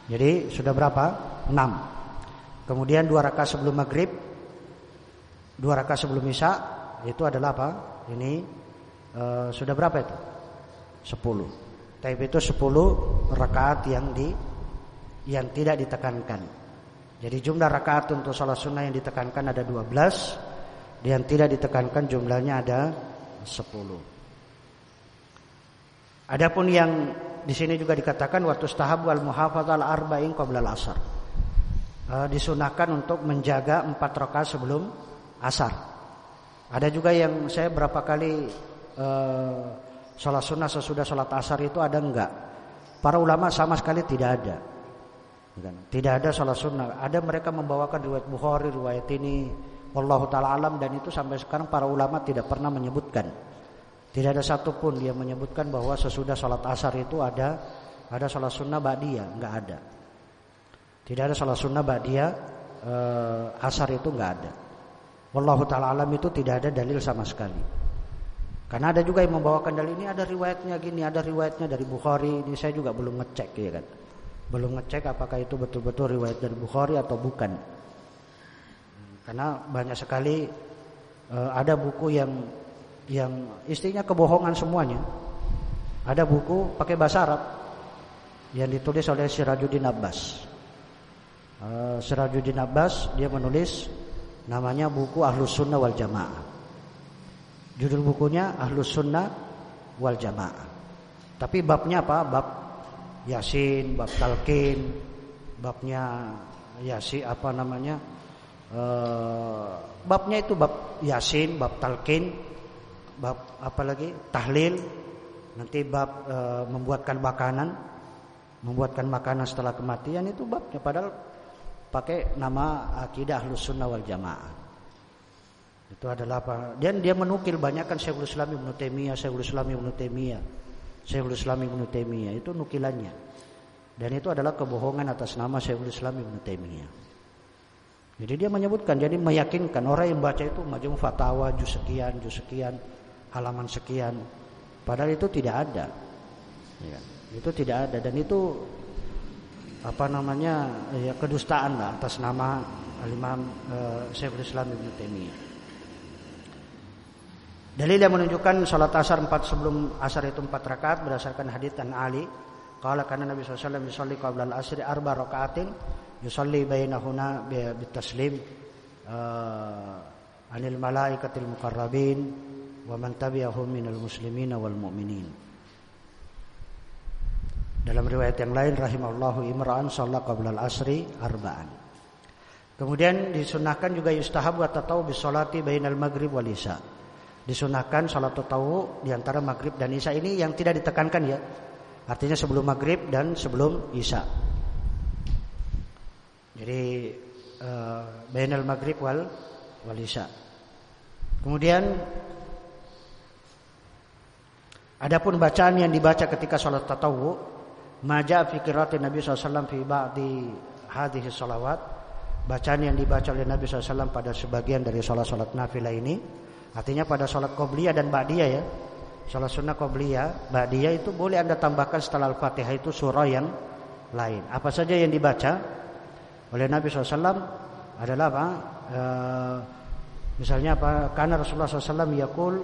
Jadi sudah berapa? Enam. Kemudian dua rakaat sebelum maghrib, dua rakaat sebelum isya itu adalah apa? Ini e, sudah berapa itu? Sepuluh. Tapi itu sepuluh rakaat yang di yang tidak ditekankan. Jadi jumlah rakaat untuk sholat sunnah yang ditekankan ada 12 Yang tidak ditekankan jumlahnya ada 10 Adapun yang di sini juga dikatakan waktu stahab wal muhafaz al arba'in qabla al asar. E, disunahkan untuk menjaga empat rakaat sebelum asar. Ada juga yang saya berapa kali e, sholat sunnah sesudah sholat asar itu ada enggak? Para ulama sama sekali tidak ada. Tidak ada sholat sunnah. Ada mereka membawakan riwayat Bukhari, riwayat ini, Wallahu taala alam dan itu sampai sekarang para ulama tidak pernah menyebutkan. Tidak ada satupun yang menyebutkan bahwa sesudah sholat asar itu ada ada sholat sunnah ba'diyah, enggak ada. Tidak ada sholat sunnah ba'diyah eh, asar itu enggak ada. Wallahu taala alam itu tidak ada dalil sama sekali. Karena ada juga yang membawakan dalil ini ada riwayatnya gini, ada riwayatnya dari Bukhari. Ini saya juga belum ngecek ya kan. Belum ngecek apakah itu betul-betul riwayat dari Bukhari atau bukan. Karena banyak sekali uh, ada buku yang yang istrinya kebohongan semuanya. Ada buku pakai bahasa Arab yang ditulis oleh Sirajuddin Abbas. Uh, Sirajuddin Abbas dia menulis namanya buku Ahlus Sunnah wal Jamaah. Judul bukunya Ahlus Sunnah wal Jamaah. Tapi babnya apa? Bab Yasin, bab talqin, babnya Yasin apa namanya? Uh, babnya itu bab Yasin, bab talqin, bab apa lagi? Tahlil, nanti bab uh, membuatkan makanan, membuatkan makanan setelah kematian itu babnya padahal pakai nama akidah Ahlus Sunnah wal Jamaah. Itu adalah apa? Dan dia menukil banyak kan Syekhul Islam Ibnu Taimiyah, Syekhul Islam Ibnu Taimiyah. Syekhul Islam Ibnu Taimiyah itu nukilannya. Dan itu adalah kebohongan atas nama Syekhul Islam Ibnu Taimiyah. Jadi dia menyebutkan jadi meyakinkan orang yang baca itu majmu fatwa juz sekian, juz sekian, halaman sekian. Padahal itu tidak ada. Ya, itu tidak ada dan itu apa namanya ya kedustaan lah atas nama Imam uh, Syekhul Islam Ibnu Taimiyah. Dalil yang menunjukkan salat asar empat sebelum asar itu empat rakaat berdasarkan hadits dan Ali. Kalau karena Nabi SAW yusalli qabla al-asri arba rakaatin yusalli bainahuna bitaslim uh, anil malaikatil muqarrabin wa man tabi'ahum minal muslimin wal mu'minin. Dalam riwayat yang lain rahimahullahu imra'an shalla qabla al-asri arba'an. Kemudian disunahkan juga yustahabu atau bisolati bainal maghrib wal isya disunahkan salat tahu di antara maghrib dan isya ini yang tidak ditekankan ya. Artinya sebelum maghrib dan sebelum isya. Jadi uh, bainal maghrib wal wal isya. Kemudian adapun bacaan yang dibaca ketika salat tatawu maja fi qiraatin Nabi SAW fi ba'di hadhihi salawat bacaan yang dibaca oleh Nabi SAW pada sebagian dari salat-salat nafilah ini Artinya pada sholat qobliyah dan ba'diyah ya. Sholat sunnah qobliyah, ba'diyah itu boleh anda tambahkan setelah Al-Fatihah itu surah yang lain. Apa saja yang dibaca oleh Nabi SAW adalah apa? E, misalnya apa? Karena Rasulullah SAW yakul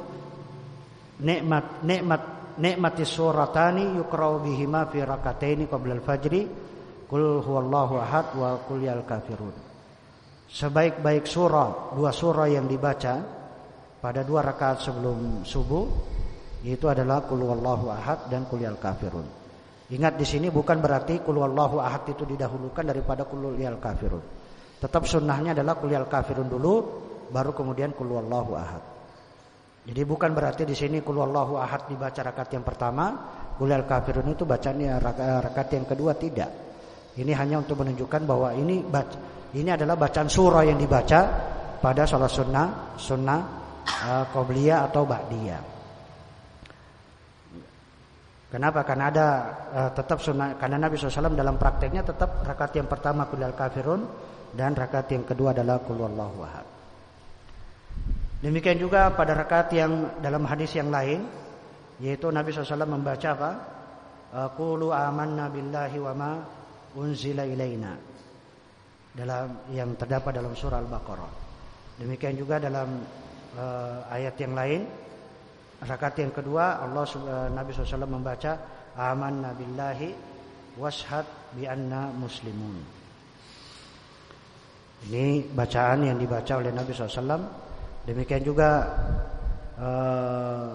nikmat nikmat nikmati suratani yukrau bihima fi rakataini qabla al-fajri kul huwallahu ahad wa kul yal kafirun. Sebaik-baik surah, dua surah yang dibaca pada dua rakaat sebelum subuh itu adalah kul wallahu ahad dan kul yal kafirun. Ingat di sini bukan berarti kul wallahu ahad itu didahulukan daripada kul yal kafirun. Tetap sunnahnya adalah kul yal kafirun dulu baru kemudian kul wallahu ahad. Jadi bukan berarti di sini kul wallahu ahad dibaca rakaat yang pertama, kul yal kafirun itu bacanya rakaat yang kedua tidak. Ini hanya untuk menunjukkan bahwa ini ini adalah bacaan surah yang dibaca pada sholat sunnah sunnah uh, atau ba'diyah. Kenapa? Karena ada uh, tetap sunnah karena Nabi SAW dalam prakteknya tetap rakaat yang pertama kulal kafirun dan rakaat yang kedua adalah kul wallahu ahad. Demikian juga pada rakaat yang dalam hadis yang lain yaitu Nabi SAW membaca apa? Qulu amanna billahi wa ma unzila ilaina dalam yang terdapat dalam surah Al-Baqarah. Demikian juga dalam uh, ayat yang lain rakaat yang kedua Allah uh, Nabi SAW membaca aman nabillahi washhad bi anna muslimun. Ini bacaan yang dibaca oleh Nabi SAW. Demikian juga uh,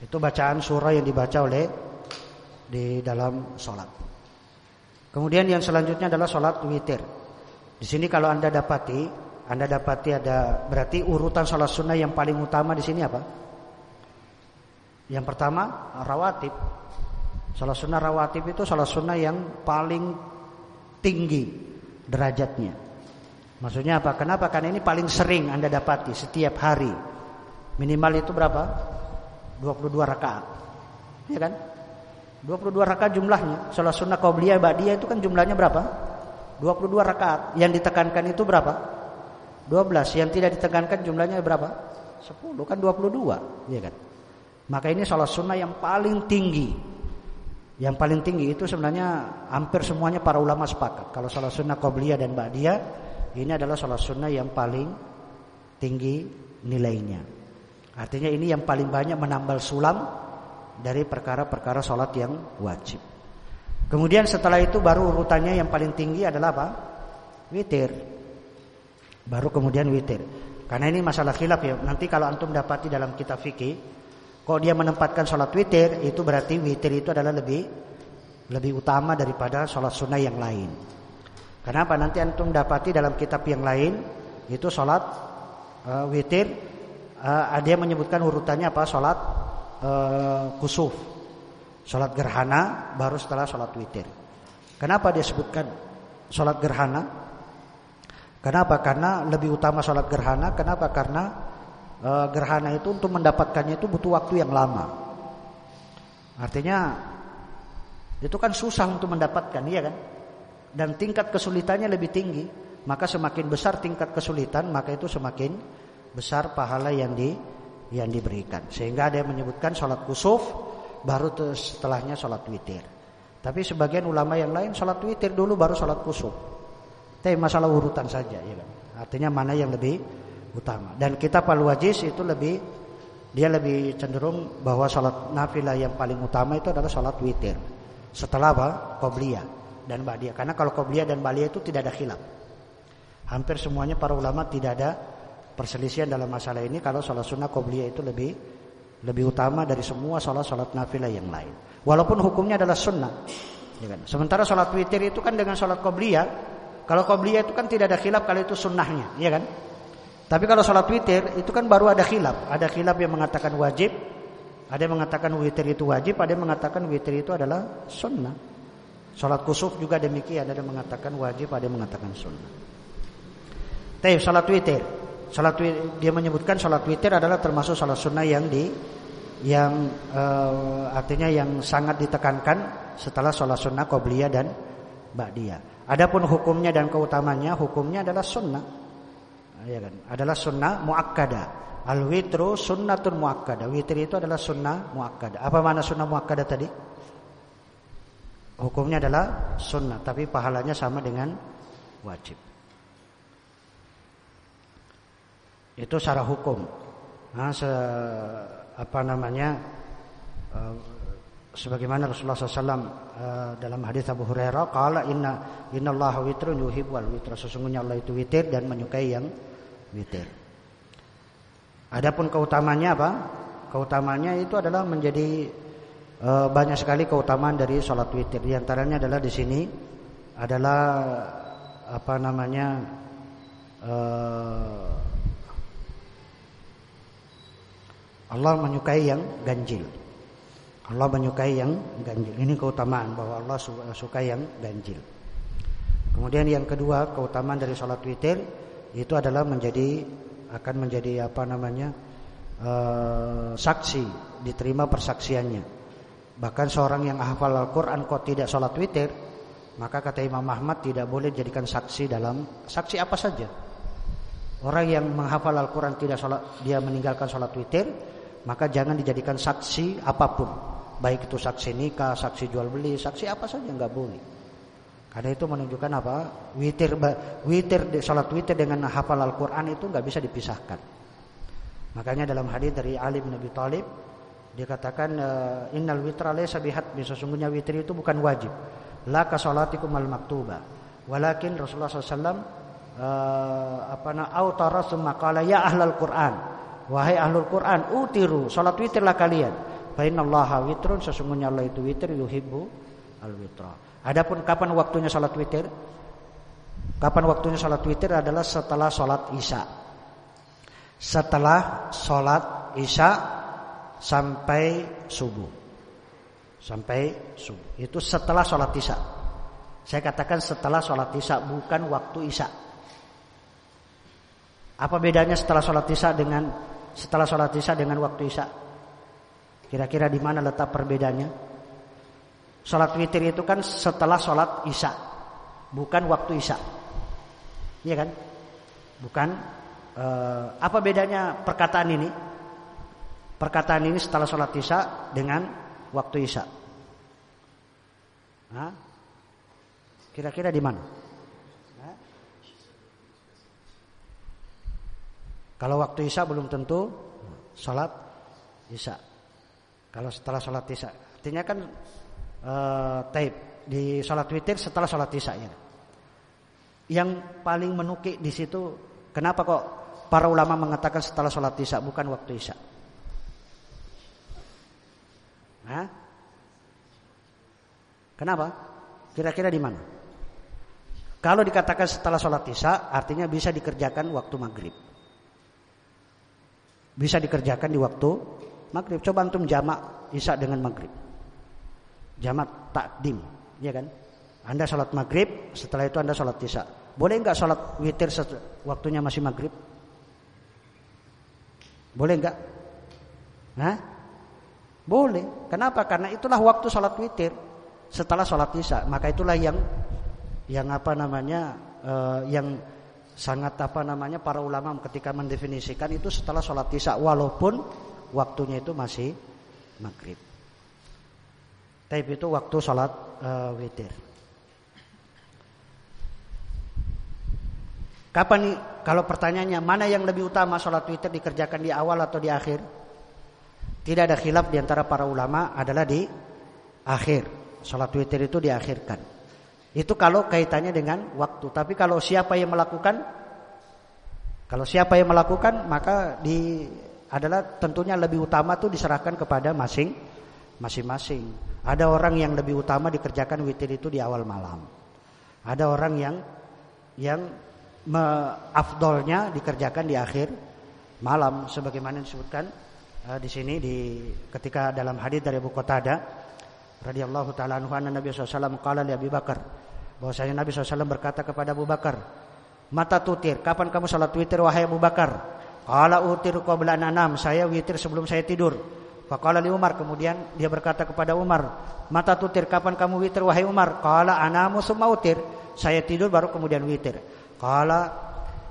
itu bacaan surah yang dibaca oleh di dalam sholat. Kemudian yang selanjutnya adalah sholat witir. Di sini kalau anda dapati, anda dapati ada berarti urutan sholat sunnah yang paling utama di sini apa? Yang pertama rawatib. Sholat sunnah rawatib itu sholat sunnah yang paling tinggi derajatnya. Maksudnya apa? Kenapa? Karena ini paling sering anda dapati setiap hari. Minimal itu berapa? 22 rakaat. Ya kan? 22 rakaat jumlahnya. Salat sunnah qabliyah ba'diyah itu kan jumlahnya berapa? 22 rakaat. Yang ditekankan itu berapa? 12. Yang tidak ditekankan jumlahnya berapa? 10 kan 22, ya kan? Maka ini salat sunnah yang paling tinggi. Yang paling tinggi itu sebenarnya hampir semuanya para ulama sepakat. Kalau salat sunnah qabliyah dan ba'diyah ini adalah salat sunnah yang paling tinggi nilainya. Artinya ini yang paling banyak menambal sulam dari perkara-perkara sholat yang wajib. Kemudian setelah itu baru urutannya yang paling tinggi adalah apa? Witir. Baru kemudian witir. Karena ini masalah khilaf ya. Nanti kalau antum dapati dalam kitab fikih, kok dia menempatkan sholat witir, itu berarti witir itu adalah lebih lebih utama daripada sholat sunnah yang lain. Kenapa? Nanti antum dapati dalam kitab yang lain itu sholat uh, witir, uh, ada yang menyebutkan urutannya apa? Sholat uh, kusuf. Salat gerhana baru setelah salat witir. Kenapa dia sebutkan salat gerhana? Kenapa? Karena lebih utama salat gerhana. Kenapa? Karena uh, gerhana itu untuk mendapatkannya itu butuh waktu yang lama. Artinya itu kan susah untuk mendapatkan, iya kan? Dan tingkat kesulitannya lebih tinggi. Maka semakin besar tingkat kesulitan, maka itu semakin besar pahala yang di yang diberikan. Sehingga ada yang menyebutkan sholat kusuf baru setelahnya sholat witir. Tapi sebagian ulama yang lain sholat witir dulu baru sholat kusuf. Tapi masalah urutan saja, ya kan? Artinya mana yang lebih utama. Dan kita palu wajis itu lebih dia lebih cenderung bahwa sholat nafilah yang paling utama itu adalah sholat witir. Setelah apa? Qobliyah dan ba'diyah. Karena kalau qobliyah dan ba'diyah itu tidak ada khilaf. Hampir semuanya para ulama tidak ada perselisihan dalam masalah ini kalau sholat sunnah qobliyah itu lebih lebih utama dari semua sholat sholat nafilah yang lain. Walaupun hukumnya adalah sunnah. Ya kan? Sementara sholat witir itu kan dengan sholat qobliyah. Kalau qobliyah itu kan tidak ada khilaf kalau itu sunnahnya, ya kan? Tapi kalau sholat witir itu kan baru ada khilaf. Ada khilaf yang mengatakan wajib, ada yang mengatakan witir itu wajib, ada yang mengatakan witir itu adalah sunnah. Sholat kusuf juga demikian, ada yang mengatakan wajib, ada yang mengatakan sunnah. Tapi sholat witir. Salat dia menyebutkan salat witir adalah termasuk salat sunnah yang di yang uh, artinya yang sangat ditekankan setelah salat sunnah qobliyah dan ba'diyah. Adapun hukumnya dan keutamanya, hukumnya adalah sunnah. Ya kan? Adalah sunnah muakkada. Al witru sunnatun muakkada. Witir itu adalah sunnah muakkada. Apa mana sunnah muakkada tadi? Hukumnya adalah sunnah, tapi pahalanya sama dengan wajib. Itu secara hukum. Nah, se, apa namanya? Uh, sebagaimana Rasulullah SAW eh, dalam hadis Abu Hurairah kala inna inna Allah witrun yuhibbul witra sesungguhnya Allah itu witir dan menyukai yang witir. Adapun keutamanya apa? Keutamanya itu adalah menjadi uh, banyak sekali keutamaan dari sholat witir. Di antaranya adalah di sini adalah apa namanya uh, Allah menyukai yang ganjil. Allah menyukai yang ganjil. Ini keutamaan bahwa Allah suka yang ganjil. Kemudian yang kedua, keutamaan dari sholat witir itu adalah menjadi akan menjadi apa namanya uh, saksi, diterima persaksiannya. Bahkan seorang yang hafal Al-Quran kok tidak sholat witir, maka kata Imam Ahmad tidak boleh dijadikan saksi dalam saksi apa saja. Orang yang menghafal Al-Quran tidak sholat, dia meninggalkan sholat witir, maka jangan dijadikan saksi apa pun baik itu saksi nikah saksi jual beli saksi apa saja nggak boleh karena itu menunjukkan apa witir witir salat witir dengan hafal Al Quran itu nggak bisa dipisahkan makanya dalam hadis dari Ali bin Abi Thalib Dikatakan uh, innal witra laysa bihatmi sesungguhnya witir itu bukan wajib. La ka salatikum al maktuba. Walakin Rasulullah SAW uh, eh, apa na autara ya ahlal Quran. Wahai ahlul Quran, utiru salat witirlah kalian. Fa innallaha witrun sesungguhnya Allah itu witir yuhibbu al witra. Adapun kapan waktunya salat witir? Kapan waktunya salat witir adalah setelah salat Isya. Setelah salat Isya sampai subuh. Sampai subuh. Itu setelah sholat isya. Saya katakan setelah sholat isya bukan waktu isya. Apa bedanya setelah sholat isya dengan setelah sholat isya dengan waktu isya? Kira-kira di mana letak perbedaannya? Sholat witir itu kan setelah sholat isya, bukan waktu isya. Iya kan? Bukan. Uh, apa bedanya perkataan ini? Perkataan ini setelah sholat isya dengan waktu isya. Kira-kira di mana? Kalau waktu isya belum tentu sholat isya. Kalau setelah sholat isya, artinya kan uh, tape di sholat witir setelah sholat isya ya. Yang paling menukik di situ, kenapa kok para ulama mengatakan setelah sholat isya bukan waktu isya? Hah? Kenapa? Kira-kira di mana? Kalau dikatakan setelah sholat isya, artinya bisa dikerjakan waktu maghrib. Bisa dikerjakan di waktu maghrib. Coba antum jamak isya dengan maghrib. Jamak takdim, ya kan? Anda sholat maghrib, setelah itu Anda sholat isya. Boleh nggak sholat witir waktunya masih maghrib? Boleh nggak? Hah? Boleh. Kenapa? Karena itulah waktu sholat witir setelah sholat isya. Maka itulah yang yang apa namanya uh, yang sangat apa namanya para ulama ketika mendefinisikan itu setelah sholat isya walaupun waktunya itu masih maghrib. Tapi itu waktu sholat uh, witir. Kapan nih kalau pertanyaannya mana yang lebih utama sholat witir dikerjakan di awal atau di akhir? Tidak ada khilaf di antara para ulama adalah di akhir. Salat witir itu diakhirkan. Itu kalau kaitannya dengan waktu. Tapi kalau siapa yang melakukan kalau siapa yang melakukan maka di adalah tentunya lebih utama tuh diserahkan kepada masing masing-masing. Ada orang yang lebih utama dikerjakan witir itu di awal malam. Ada orang yang yang afdolnya dikerjakan di akhir malam sebagaimana disebutkan uh, di sini di ketika dalam hadis dari Abu Qatadah radhiyallahu taala anhu anna Nabi SAW qala li Abi Bakar bahwasanya Nabi SAW berkata kepada Abu Bakar mata tutir kapan kamu salat witir wahai Abu Bakar qala utir qabla anam saya witir sebelum saya tidur faqala li Umar kemudian dia berkata kepada Umar mata tutir kapan kamu witir wahai Umar qala anamu summa utir saya tidur baru kemudian witir qala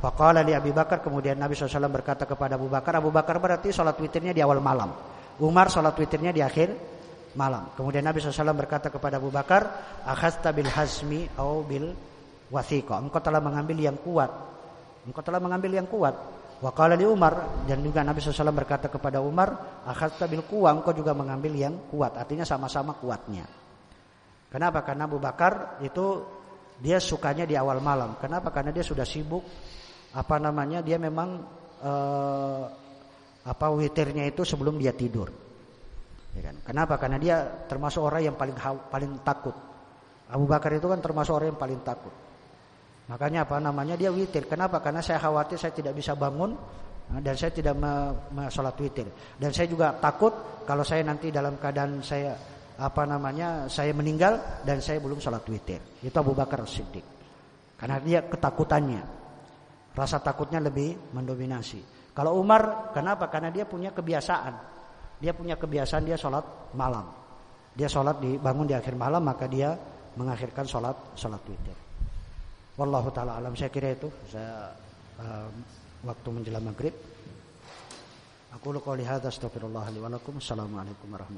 Faqala li Abi Bakar kemudian Nabi SAW berkata kepada Abu Bakar, Abu Bakar berarti sholat witirnya di awal malam. Umar sholat witirnya di akhir malam. Kemudian Nabi SAW berkata kepada Abu Bakar, akhasta bil hazmi au bil wathiqa. Engkau telah mengambil yang kuat. Engkau telah mengambil yang kuat. Waqala li Umar dan juga Nabi SAW berkata kepada Umar, akhasta bil kuwa. Engkau juga mengambil yang kuat. Artinya sama-sama kuatnya. Kenapa? Karena Abu Bakar itu dia sukanya di awal malam. Kenapa? Karena dia sudah sibuk apa namanya dia memang eh, apa witirnya itu sebelum dia tidur. Ya kan? Kenapa? Karena dia termasuk orang yang paling paling takut. Abu Bakar itu kan termasuk orang yang paling takut. Makanya apa namanya dia witir. Kenapa? Karena saya khawatir saya tidak bisa bangun eh, dan saya tidak sholat witir. Dan saya juga takut kalau saya nanti dalam keadaan saya apa namanya saya meninggal dan saya belum sholat witir. Itu Abu Bakar Siddiq. Karena dia ketakutannya. Rasa takutnya lebih mendominasi. Kalau Umar, kenapa? Karena dia punya kebiasaan. Dia punya kebiasaan dia sholat malam. Dia sholat dibangun di akhir malam, maka dia mengakhirkan sholat sholat witir. Wallahu taala alam. Saya kira itu. Saya uh, waktu menjelang maghrib. Aku lu qouli hadza astaghfirullah li wa lakum. Assalamualaikum warahmatullahi